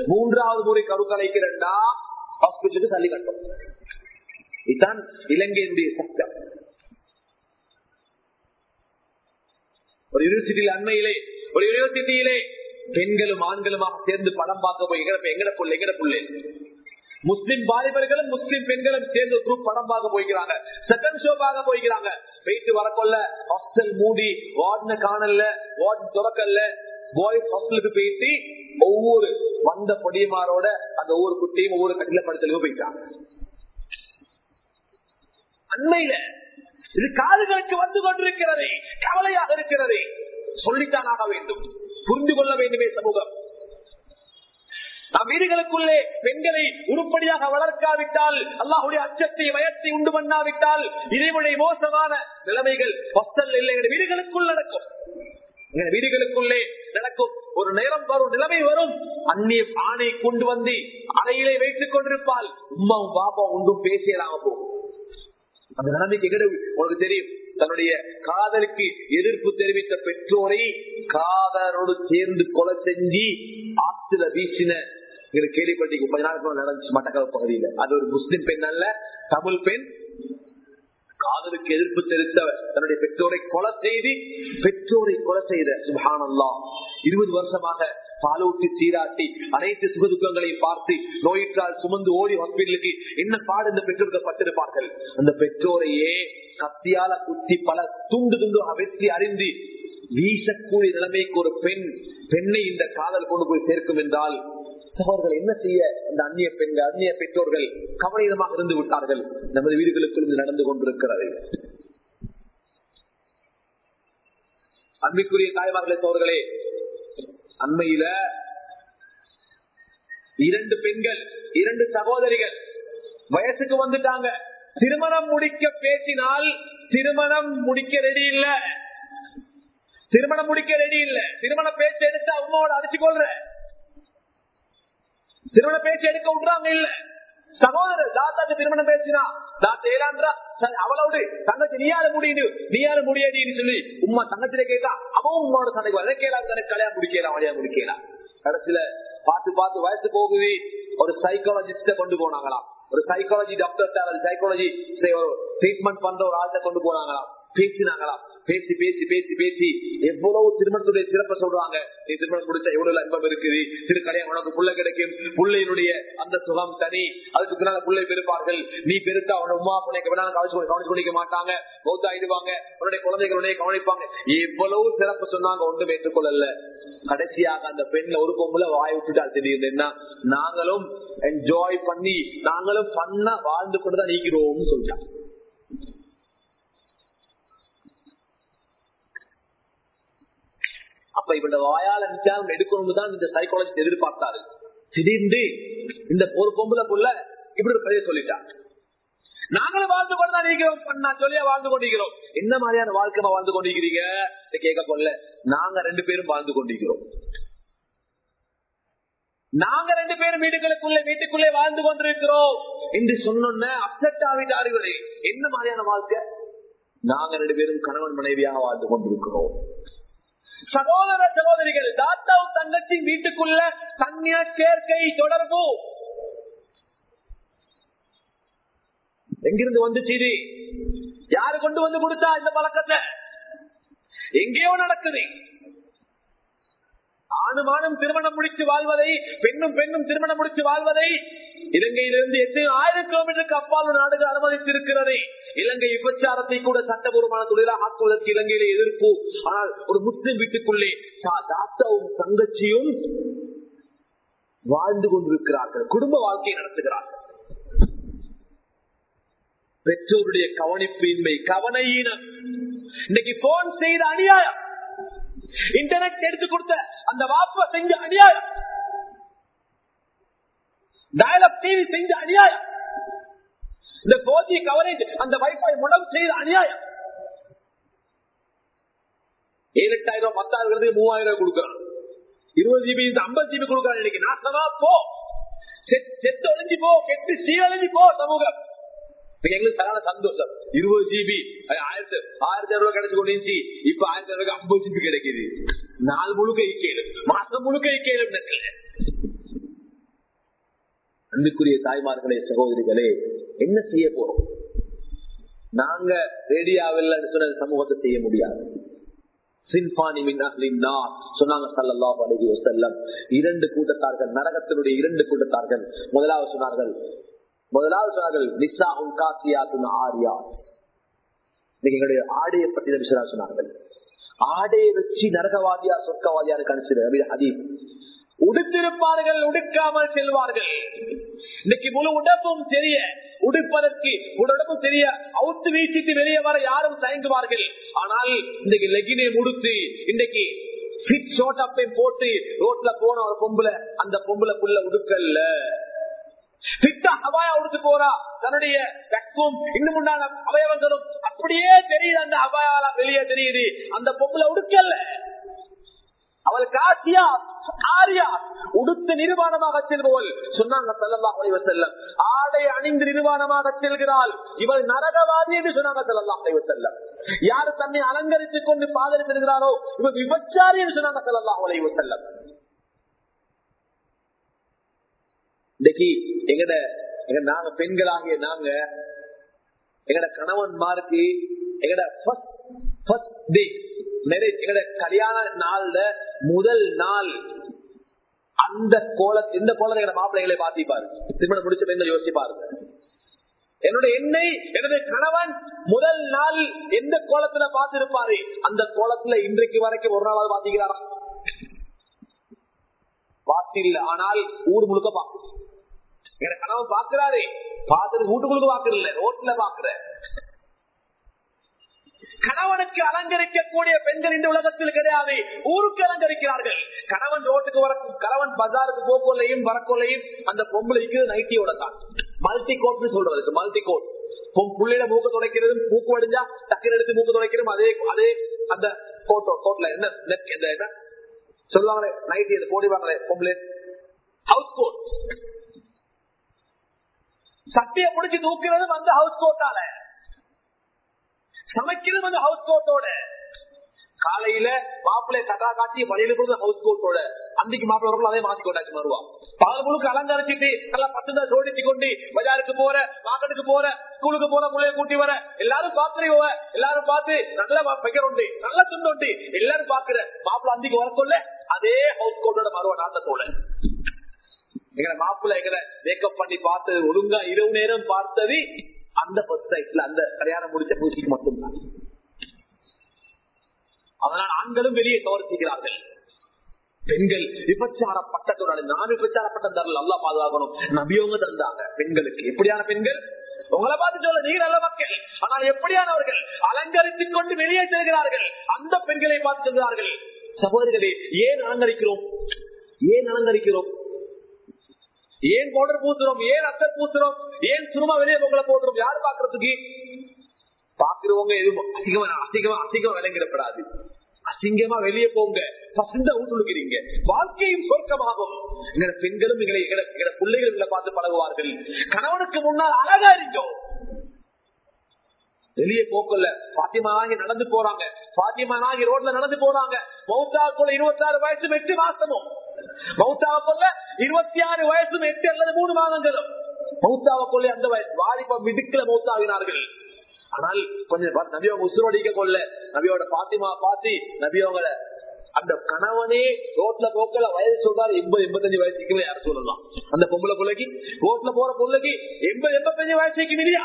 மூன்றாவது முறை கரு கலைக்கிறண்டா ஹாஸ்பிட்டலுக்கு தள்ளி கட்டும். இதுதான் இலங்கையினுடைய சட்டம். ஒரு யூனிவர்சிட்டியில அண்மையிலே ஒரு யூனிவர்சிட்டியிலே பெண்களும் ஆண்களுமாக சேர்ந்து படம் பார்க்க போய் எங்கட எங்கட புள்ள எங்கட புள்ளை. முஸ்லிம் வாலிபர்களும் முஸ்லிம் பெண்களும் சேர்ந்து குரூப் படம் பார்க்க போய்க்கிறாங்க. செகண்ட் ஷோ பார்க்க போய்க்கிறாங்க. போயிட்டு வரக்கொள்ள ஹாஸ்டல் மூடி வார்டுன காணல வார்டு துறக்கல்ல பாய்ஸ் ஹாஸ்டலுக்கு போயிட்டு ஒவ்வொரு வந்த பொடியமாரோட அந்த ஒவ்வொரு குட்டியும் ஒவ்வொரு கட்டில படத்திலும் போயிட்டாங்க அண்மையில இது காதுகளுக்கு வந்து கொண்டிருக்கிறது கவலையாக இருக்கிறது சொல்லித்தான் ஆக வேண்டும். புரிந்து கொள்ள வேண்டுமே சமூகம். நம் வீடுகளுக்குள்ளே பெண்களை உருப்படியாக வளர்க்காவிட்டால் அல்லாஹுடைய அச்சத்தை வயத்தை உண்டு பண்ணாவிட்டால் இதைவிட மோசமான நிலைமைகள் ஹாஸ்டல் இல்லை. வீடுகளுக்குள் நடக்கும். வீடுகளுக்குள்ளே நடக்கும். ஒரு நேரம் வரும் நிலைமை வரும். அந்நிய ஆணை கொண்டு வந்து அறையிலே வைத்துக் கொண்டிருப்பால் உமாவும் பாப்பா ஒன்றும் பேசியலாக போகும். அந்த நிலைமைக்கு எங்கட உங்களுக்கு தெரியும். தன்னுடைய காதலுக்கு எதிர்ப்பு தெரிவித்த பெற்றோரை காதலோடு சேர்ந்து கொலை செஞ்சு ஆத்துல வீசின எங்களுக்கு கொஞ்ச நாளுக்கு நடந்துச்சு மட்டக்களப்பு பகுதியில. அது ஒரு முஸ்லிம் பெண் அல்ல தமிழ் பெண் காதலுக்கு எதிர்ப்பு தெரிவித்தவர். தன்னுடைய பெற்றோரை கொலை செய்து பெற்றோரை கொலை செய்த. சுபானல்லா இருபது வருஷமாக பாலூட்டி சீராட்டி அனைத்து சுகதுக்கங்களையும் பார்த்து நோயிற்றால் சுமந்து ஓடி ஹாஸ்பிட்டலுக்கு என்ன பாடு இந்த பெற்றோர்கள் பட்டிருப்பார்கள்? அந்த பெற்றோரையே கத்தியால குத்தி பல துண்டு துண்டு வெற்றி அறிந்து வீசக்கூடிய நிலைமைக்கு ஒரு பெண் பெண்ணை இந்த காதல் கொண்டு போய் சேர்க்கும் என்றால் அவர்கள் என்ன செய்ய? அந்த அந்நிய பெண்கள் அந்நிய பெற்றோர்கள் கவனிதமாக இருந்து விட்டார்கள். நமது வீடுகளுக்குள் இது நடந்து கொண்டிருக்கிறது. அன்பிற்குரிய தாய்மார்களே தோர்களே அண்மையில இரண்டு பெண்கள் இரண்டு சகோதரிகள் வயசுக்கு வந்துட்டாங்க. திருமணம் முடிக்க பேசினால் திருமணம் முடிக்க ரெடி இல்ல. திருமணம் முடிக்க ரெடி இல்ல. திருமண பேச்சு எடுத்து அம்மாவோட அடிச்சு கொள்ற திருமண பேச்சு எடுக்க விடுறாங்க இல்ல. சகோதரர் தாத்தாக்கு திருமணம் பேசினா தாத்தா ஏலான்றா அவளோடு தங்கச்சி நீயால முடியுது நீயால முடியாதுன்னு சொல்லி உமா தங்கச்சில கேட்டா அவன் உமாவோட சண்டைக்கு வர கேலாம் தானே கல்யாணம் முடிக்கலாம் வழியா முடிக்கலாம் கடைசியில பார்த்து பார்த்து வயசு போகுது. ஒரு சைக்காலஜிஸ்ட கொண்டு போனாங்களாம். ஒரு சைக்காலஜி டாக்டர் சைக்காலஜி ட்ரீட்மெண்ட் பண்ற ஒரு ஆள்கிட்ட கொண்டு போனாங்களாம். பேசினாங்களாம் பேசி பேசி பேசி பேசி. எவ்வளவு திருமணத்துடைய சிறப்ப சொல்றாங்க. நீ திருமணம் முடிச்சா எவ்வளவு அன்பம் இருக்குது? திரு கல்யாணம் உனக்கு புள்ள கிடைக்கும். பிள்ளையினுடைய அந்த சுகம் தனி. அதுக்கு பின்னால பிள்ளை பெருப்பார்கள் நீ பெருத்தா உன உமா பிள்ளைக்கு வேணாலும் கவனிச்சு கவனிச்சு கொண்டிக்க மாட்டாங்க. மௌத்தாயிடுவாங்க. உன்னுடைய குழந்தைகளுடைய கவனிப்பாங்க. எவ்வளவு சிறப்பு சொன்னாங்க ஒன்றும் ஏற்றுக்கொள்ளல. கடைசியாக அந்த பெண்ல ஒரு பொம்புல வாய் விட்டுட்டா தெரியுது என்ன? நாங்களும் என்ஜாய் பண்ணி நாங்களும் பண்ண வாழ்ந்து கொண்டுதான் நீக்கிறோம்னு சொல்லிட்டாங்க. அப்ப இவட வாயால விசாரம் எடுக்கணும் தான் இந்த சைக்காலஜி எதிர்பார்த்தாரு. திடீர்னு இந்த ஒரு பொம்புல புள்ள இப்படி ஒரு கதையை சொல்லிட்டாங்க நாங்களும் வாழ்ந்து கொண்டு தான் இருக்கிறோம். நான் சொல்லியா வாழ்ந்து கொண்டிருக்கிறோம். என்ன மாதிரியான வாழ்க்கை வாழ்ந்து கொண்டிருக்கிறீங்க? கேட்க போல நாங்க ரெண்டு பேரும் வாழ்ந்து கொண்டிருக்கிறோம். நாங்க ரெண்டு பேரும் வீடுகளுக்குள்ள வீட்டுக்குள்ளே வாழ்ந்து கொண்டிருக்கிறோம். என்று சொன்ன அப்செட் ஆகிட்டார்களே என்ன மாதிரியான வாழ்க்கை? நாங்க ரெண்டு பேரும் கணவன் மனைவியாக வாழ்ந்து கொண்டிருக்கிறோம். சகோதர சகோதரிகள் தாத்தாவும் தங்கச்சி வீட்டுக்குள்ள கன்யா சேர்க்கை தொடர்பு. எங்கிருந்து வந்துச்சு யாரு கொண்டு வந்து கொடுத்தா இந்த பழக்கத்தை? எங்கேயோ நடக்குது. ஆணுமானும் திருமணம் முடித்து வாழ்வதை பெண்ணும் பெண்ணும் திருமணம் முடித்து வாழ்வதை இலங்கையிலிருந்து எத்தனை ஆயிரம் கிலோமீட்டருக்கு அப்பால் நாடுகள் அனுமதித்திருக்கிறது. இலங்கை விபச்சாரத்தை கூட சட்டபூர்வமான தொழிலாக ஆக்குவதற்கு இலங்கையில எதிர்ப்பு. ஆனால் ஒரு முஸ்லிம் வீட்டுக்குள்ளே தாத்தாவும் தங்கச்சியும் வாழ்ந்து கொண்டிருக்கிறார்கள். குடும்ப வாழ்க்கையை நடத்துகிறார்கள். பெற்றோருடைய கவனிப்பின்மை கவனையீனம். இன்னைக்கு போன் செய்த அநியாயம். இன்டர்நெட் எடுத்து கொடுத்த அந்த வாப்ப செஞ்ச அநியாயம். டயலப் டிவி செஞ்ச அநியாயம். இந்த போஜி கவரேஜ் அந்த வைஃபை மூலம் செய்த அநியாயம். ஏழு எட்டாயிரம் ரூபாய் பத்தாயிரம் மூவாயிரம் ரூபாய் கொடுக்குறான். இருபது ஜிபி இந்த ஐம்பது ஜிபி கொடுக்குறான். இன்னைக்கு நாசமா போ. செத்து அழிஞ்சு போ. கெட்டு சீரழிஞ்சு போ சமூகம். எங்களுக்கு சரியான சந்தோஷம். இருபது ஜிபி ஆயிரத்தி ஆயிரத்தி ரூபாய் கிடைச்சு கொண்டு இப்ப ஆயிரத்தி அறுபது ஐம்பது ஜிபி கிடைக்குது. நாள் முழுக்க இக்கேலும் மாசம் முழுக்க இக்கேலும் அன்புக்குரிய தாய்மார்களே சகோதரிகளே என்ன செய்ய போறோம்? நாங்க ரேடியாவில் சொன்ன சமூகத்தை செய்ய முடியாது. இரண்டு கூட்டத்தார்கள் நரகத்தினுடைய இரண்டு கூட்டத்தார்கள். முதலாவது சொன்னார்கள் முதலாவது சொன்னார்கள் நிசா உன் ஆரியா. எங்களுடைய ஆடையை பற்றி சொன்னார்கள். ஆடையை வச்சு நரகவாதியா சொர்க்கவாதியான்னு கணிச்சது அதீப் உடுத்திருப்பார்கள் உடுக்காமல் செல்வார்கள். இன்னைக்கு முழு உடம்பும் தெரிய உடுப்பதற்கு உடம்பும் தெரிய அவுத்து வீசிட்டு வெளியே வர யாரும் தயங்குவார்கள். ஆனால் இன்னைக்கு லெகினை முடித்து இன்னைக்கு போட்டு ரோட்ல போன ஒரு பொம்புல அந்த பொம்புல புள்ள உடுக்கல்ல பித்தா உடுத்து போறா. தன்னுடைய வெக்கம் இன்னும் உண்டான அவயவங்களும் அப்படியே தெரியுது அந்த அபாயால வெளியே தெரியுது. அந்த பொம்புல உடுக்கல்ல. அவள் காசியா ஆரியா உடுத்து நிர்வாணமாக செல்பவள். சொன்னாங்க செல்லலாம் செல்லம் ஆடை அணிந்து நிர்வாணமாக செல்கிறாள். இவள் நரகவாதி என்று சொன்னாங்க செல்லம் யாரு தன்னை அலங்கரித்துக் கொண்டு பாதரித்திருக்கிறாரோ செல்கிறாரோ இவள் விபச்சாரி என்று சொன்னாங்க செல்லலாம் செல்லம் இன்னைக்கு எங்கட எங்க நாங்க பெண்களாகிய நாங்க எங்கட கணவன்மாருக்கு எங்கட ஃபர்ஸ்ட் எங்கட கல்யாண நாள்ல முதல் நாள் அந்த கோல இந்த கோலத்தை எங்க மாப்பிள்ளைகளை பாத்திப்பாரு திருமணம் முடிச்ச பெண்கள் யோசிச்சு பாருங்க. என்னுடைய எண்ணெய் எனது கணவன் முதல் நாள் எந்த கோலத்துல பார்த்திருப்பாரு? அந்த கோலத்துல இன்றைக்கு வரைக்கும் ஒரு நாளாவது பாத்தீங்களா பாத்தில்ல ஆனால் ஊர் முழுக்க பாக்கு எங்க கணவன் பாக்குறாரு பார்த்துட்டு வீட்டுக்குள்ள பாக்குறல ரோட்ல பாக்குற கணவனுக்கு அலங்கரிக்கக்கூடிய பெண்கள் இந்த உலகத்தில் கிடையாது. ஊருக்கு அலங்கரிக்கிறார்கள். கணவன் ரோட்டுக்கு வர கணவன் பஜாருக்கு போக்கொள்ளையும் வரக்கொள்ளையும் அந்த பொம்பளைக்கு நைட்டியோட தான் மல்டி கோட்னு சொல்றதுக்கு மல்டி கோட் புள்ளையில மூக்க துடைக்கிறதும் மூக்கு வடிஞ்சா டக்குன்னு எடுத்து மூக்கு துடைக்கிறதும் அதே அதே அந்த கோட்டோ கோட்ல என்ன என்ன? சொல்லுவாங்களே நைட்டி அது போடுவாங்களே பொம்பளை. ஹவுஸ் கோட் சட்டையை முடிச்சு தூக்கிறதும் அந்த ஹவுஸ் கோட்டால சமைக்கிறது வந்து ஹவுஸ் கோட்டோட காலையில மாப்பிள்ளை கட்டா காட்டி வழியில கொடுத்த ஹவுஸ் கோட்டோட அன்னைக்கு மாப்பிள்ளை வரணும் அதே மாத்தி கொண்டாச்சு வருவா பகல் முழுக்க அலங்கரிச்சிட்டு நல்லா பத்து தான் ஜோடிச்சு கொண்டு பஜாருக்கு போற மார்க்கெட்டுக்கு போற ஸ்கூலுக்கு போற பிள்ளைய கூட்டி வர. எல்லாரும் பாக்குறீங்க எல்லாரும் பார்த்து நல்ல பெயர் உண்டு நல்ல துண்டு உண்டு எல்லாரும் பாக்குற மாப்பிள்ளை அன்னைக்கு வர சொல்ல அதே ஹவுஸ் கோட்டோட மறுவா நாட்டத்தோட எங்களை மாப்பிள்ளை எங்களை மேக்கப் பண்ணி பார்த்து ஒழுங்கா இரவு நேரம் பார்த்தது அந்த பத்து அந்த கல்யாணம் முடிச்ச பூசிக்கு மட்டும்தான். அதனால் ஆண்களும் வெளியே தோர்த்துகிறார்கள் பெண்கள் விபச்சார பட்டத்தோட நான் விபச்சார பட்டம் தரல நல்லா பாதுகாக்கணும். நபியவங்க தந்தாங்க பெண்களுக்கு. எப்படியான பெண்கள்? உங்களை பார்த்து சொல்ல நீங்க நல்ல மக்கள். ஆனால் எப்படியானவர்கள்? அலங்கரித்துக் கொண்டு வெளியே செல்கிறார்கள். அந்த பெண்களை பார்த்து செல்கிறார்கள் சகோதரிகளே ஏன் அலங்கரிக்கிறோம்? ஏன் அலங்கரிக்கிறோம்? ஏன் பவுடர் பூசுறோம்? ஏன் அத்தர் பூசுறோம்? ஏன் சுருமா வெளியே உங்களை போடுறோம் யாரு பாக்குறதுக்கு பாக்குறவங்க எதுவும் அசிங்கமா அசிங்கமா அசிங்கமா விளங்கிடப்படாது. அசிங்கமா வெளியே போங்க. பசந்த ஊட்டுக்கிறீங்க வாழ்க்கையும் சொர்க்கமாகும். எங்களை பெண்களும் எங்களை எங்க பிள்ளைகள் எங்களை பார்த்து பழகுவார்கள். கணவனுக்கு முன்னால் அழகா இருந்தோம் வெளியே போக்கல பாத்தியமானாகி நடந்து போறாங்க. பாத்தியமானாகி ரோட்ல நடந்து போறாங்க. மௌத்தா இருபத்தி ஆறு வயசு எட்டு மாசமும் மௌத்தாவுக்குள்ள இருபத்தி ஆறு வயசும் எட்டு அல்லது மூணு மாதங்களும். மௌத்தாவுக்குள்ள அந்த வயசு. வாலிபம் மிடுக்கல மௌத்தாவினார்கள் ஆனால் கொஞ்சம் நபியோ உசுரோடிக்க கொள்ள நபியோட பாத்திமா பாத்தி நபியவங்கள அந்த கணவனே ரோட்ல போக்கல வயசு சொல்றாரு எண்பது எண்பத்தஞ்சு வயசுக்கு யார் சொல்லலாம். அந்த பொம்பளை பிள்ளைக்கு ரோட்ல போற பிள்ளைக்கு எண்பது எண்பத்தஞ்சு வயசுக்கு இல்லையா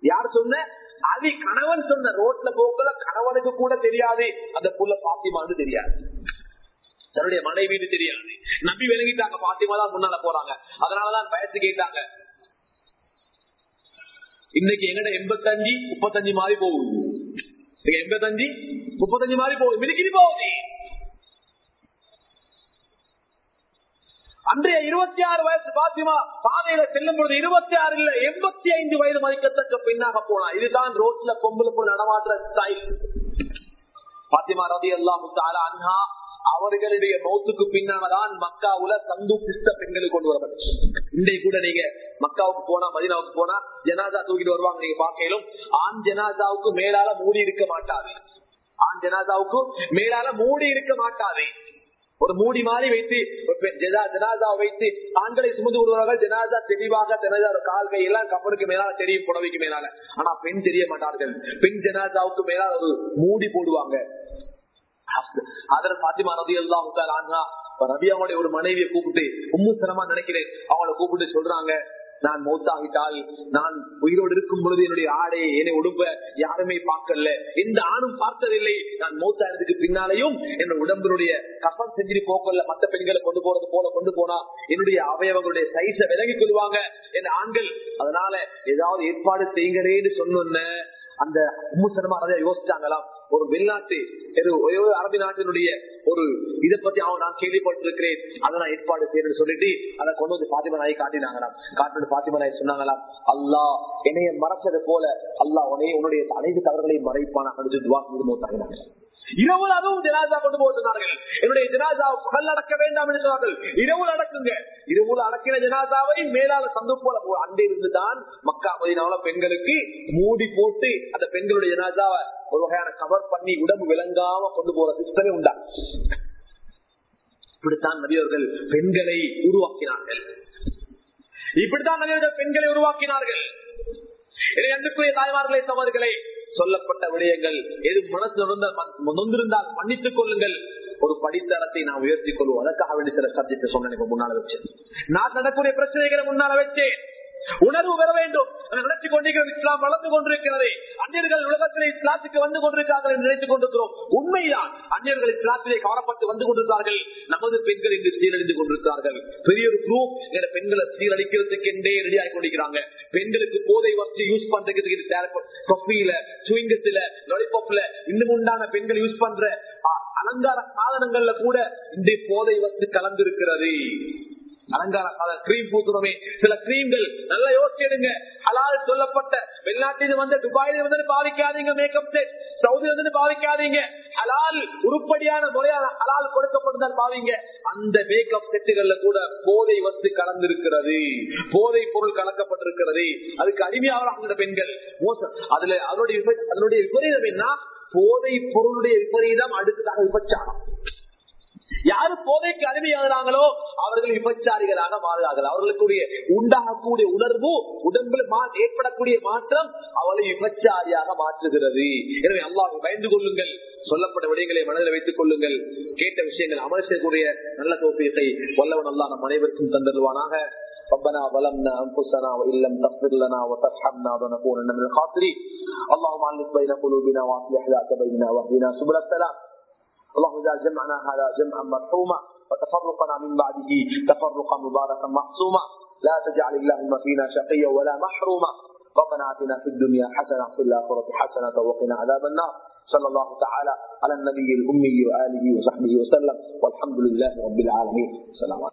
யார் சொன்ன? அது கணவன் சொன்ன. ரோட்ல போக்கல கணவனுக்கு கூட தெரியாது. அந்த புள்ள பாத்திமான்னு தெரியாது. தன்னுடைய மனைவின்னு தெரியாது. நம்பி விளங்கிட்டாங்க பாத்திமா தான் முன்னால போறாங்க. அதனாலதான் வயசு கேட்டாங்க. இன்னைக்கு எங்கட எண்பத்தஞ்சு முப்பத்தஞ்சு மாறி போகுது. எண்பத்தஞ்சு முப்பத்தஞ்சு மாறி போகுது. மிதிக்கிட்டு போகுது அன்றைய இருபத்தி ஆறு வயசு பாத்திமா பாதையில செல்லும் பொழுது இருபத்தி ஆறு இல்ல எண்பத்தி ஐந்து வயது மதிக்கத்தக்க பின்னாக போனா இதுதான் ரோட்ல கொம்புல போல நடமாடுற ஸ்டைல் பாத்திமா ரதி எல்லாம் அண்ணா அவர்களுடைய மௌத்துக்கு பின்னால்தான் மக்காவுல சந்து கிறிஸ்த பெண்களுக்கு கொண்டு வரப்பட்டுச்சு. இன்றைக்கு கூட நீங்க மக்காவுக்கு போனா மதினாவுக்கு போனா ஜனாதா தூக்கிட்டு வருவாங்க நீங்க பார்க்கலும் ஆண் ஜனாதாவுக்கு மேலால மூடி இருக்க மாட்டாது ஆண் ஜனாதாவுக்கு மேலால மூடி இருக்க மாட்டாது ஒரு மூடி மாதிரி வைத்து ஜனாதா வைத்து ஆண்களை சுமந்து விடுவார்கள் ஜனாதா தெளிவாக ஜனாதா கால் கை எல்லாம் கப்பலுக்கு மேலால தெரியும் புடவைக்கு மேலால. ஆனா பெண் தெரிய மாட்டார்கள். பெண் ஜனாதாவுக்கு மேலால ஒரு மூடி போடுவாங்க. அதர் ஒரு மனைவியை கூப்பிட்டு உம்முசனமா நினைக்கிறேன். அவளை கூப்பிட்டு சொல்றாங்க நான் மௌத்தாகிட்டால் நான் உயிரோடு இருக்கும் பொழுது என்னுடைய ஆடை என்னை உடம்ப. யாருமே பார்க்கல. எந்த ஆணும் பார்த்ததில்லை. நான் மௌத்தானதுக்கு பின்னாலையும் என்னோட உடம்பினுடைய கப்பல் செஞ்சு போக்கல்ல மத்த பெண்களை கொண்டு போறது போல கொண்டு போனா என்னுடைய அவயவங்களுடைய சைஸ விலகி கொள்வாங்க. என் ஆண்கள் அதனால ஏதாவது ஏற்பாடு செய்கிறேன்னு சொன்ன அந்த உம்முசனமா அதை யோசிச்சாங்களாம் ஒரு வெளிநாட்டு அரபி நாட்டினுடைய ஒரு இதை பத்தி அவன் நான் கேள்விப்பட்டிருக்கிறேன். அதை நான் ஏற்பாடு செய்யணும்னு சொல்லிட்டு அதை கொண்டு வந்து பாத்திமா ஆகி காட்டினாங்களாம் காட்டு பாத்திமா நாய் சொன்னாங்களாம் அல்லா என்னைய மறைச்சது போல அல்லா உனைய உன்னுடைய அனைத்து தவறுகளையும் மறைப்பான அடுத்து துவா மூத்தாங்க இரவு அதுவும் ஜனாசா கொண்டு போக சொன்னார்கள். என்னுடைய ஜனாசா பகல் அடக்க வேண்டாம் என்று சொன்னார்கள். இரவு அடக்குங்க. இரவு அடக்கின ஜனாசாவை மேலால சந்து போல அண்டை இருந்துதான் மக்கா மதினால பெண்களுக்கு மூடி போட்டு அந்த பெண்களுடைய ஜனாசாவை ஒரு வகையான கவர் பண்ணி உடம்பு விளங்காம கொண்டு போற சிஸ்டமே உண்டா? இப்படித்தான் நபியவர்கள் பெண்களை உருவாக்கினார்கள். இப்படித்தான் நபியவர்கள் பெண்களை உருவாக்கினார்கள். அன்புக்குரிய தாய்மார்களே சமர்களே சொல்லப்பட்ட விடயங்கள். எது மனசு நொந்திருந்தால் மன்னித்துக் கொள்ளுங்கள். ஒரு படித்தரத்தை நான் உயர்த்தி கொள்வோம். அதற்காக வேண்டிய சில சப்ஜெக்ட் சொன்ன முன்னால வச்சேன். நான் நடக்கூடிய பிரச்சனைகளை முன்னால வச்சேன். உணர்வு பெற வேண்டும். நினைச்சு கொண்டிருக்கிறது இஸ்லாம் வளர்ந்து கொண்டிருக்கிறது. அந்நியர்கள் உலகத்திலே இஸ்லாத்துக்கு வந்து கொண்டிருக்கிறார்கள் என்று நினைத்துக் கொண்டிருக்கிறோம். உண்மைதான் அந்நியர்கள் இஸ்லாத்திலே கவரப்பட்டு வந்து கொண்டிருக்கிறார்கள். நமது பெண்கள் இன்று சீரழிந்து கொண்டிருக்கிறார்கள். பெரிய ஒரு குரூப் பெண்களை சீரழிக்கிறதுக்கு என்றே ரெடியாகி கொண்டிருக்கிறாங்க. பெண்களுக்கு போதை வச்சு யூஸ் பண்றதுக்கு தொப்பியில சுவிங்கத்துல லொலிபப்ல இன்னும் உண்டான பெண்கள் யூஸ் பண்ற அலங்கார சாதனங்கள்ல கூட இன்றைய போதை வச்சு கலந்திருக்கிறது. அலங்கார கிரீம் பூசுறோமே. சில கிரீம்கள் நல்லா யோசிச்சிடுங்க. அலால் சொல்லப்பட்ட வெளிநாட்டில் வந்து துபாயில வந்து பாதிக்காதீங்க மேக்கப் செட் சவுதியில வந்து பாதிக்காதீங்க அலால் உருப்படியான முறையான அலால் கொடுக்கப்பட்டதால் பாவீங்க. அந்த மேக்கப் செட்டுகள்ல கூட போதை வஸ்து கலந்திருக்கிறது. போதை பொருள் கலக்கப்பட்டிருக்கிறது. அதுக்கு அடிமையாகிறாங்க பெண்கள். மோசம் அதுல அதனுடைய அதனுடைய விபரீதம் என்ன? போதை பொருளுடைய விபரீதம் அடுத்ததாக விபச்சாரம். யாரு போதைக்கு அடிமையாகிறாங்களோ அவர்கள் விபச்சாரிகளாக மாறுகிறார்கள் அவர்களுக்குரிய உண்டாகக்கூடிய உணர்வு உடம்புல ஏற்படக்கூடிய மாற்றம் அவளை விபச்சாரியாக மாற்றுகிறது எனவே அல்லாஹ் பயந்து கொள்ளுங்கள் சொல்லப்பட்ட விடயங்களை மனதில் வைத்துக் கொள்ளுங்கள் கேட்ட விஷயங்கள் அமல் செய்யக்கூடிய நல்ல தோப்பியத்தை வல்லவன் அல்லா நம் அனைவருக்கும் தந்தருவானாக ربنا ظلمنا انفسنا وان لم تغفر لنا وترحمنا لنكونن من الخاسرين اللهم علق بين قلوبنا واصلح ذات بيننا واهدنا سبل السلام اللهم اجعل جمعنا هذا جمعا مرحوما وتفرقنا من بعده تفرقا مباركا معصوما. لا تجعل اللهم فينا شقيا ولا محروما. ربنا آتنا في الدنيا حسنة وفي الآخرة حسنة وقنا عذاب النار. صلى الله تعالى على النبي الأمي وآله وصحبه وسلم. والحمد لله رب العالمين. السلام عليكم.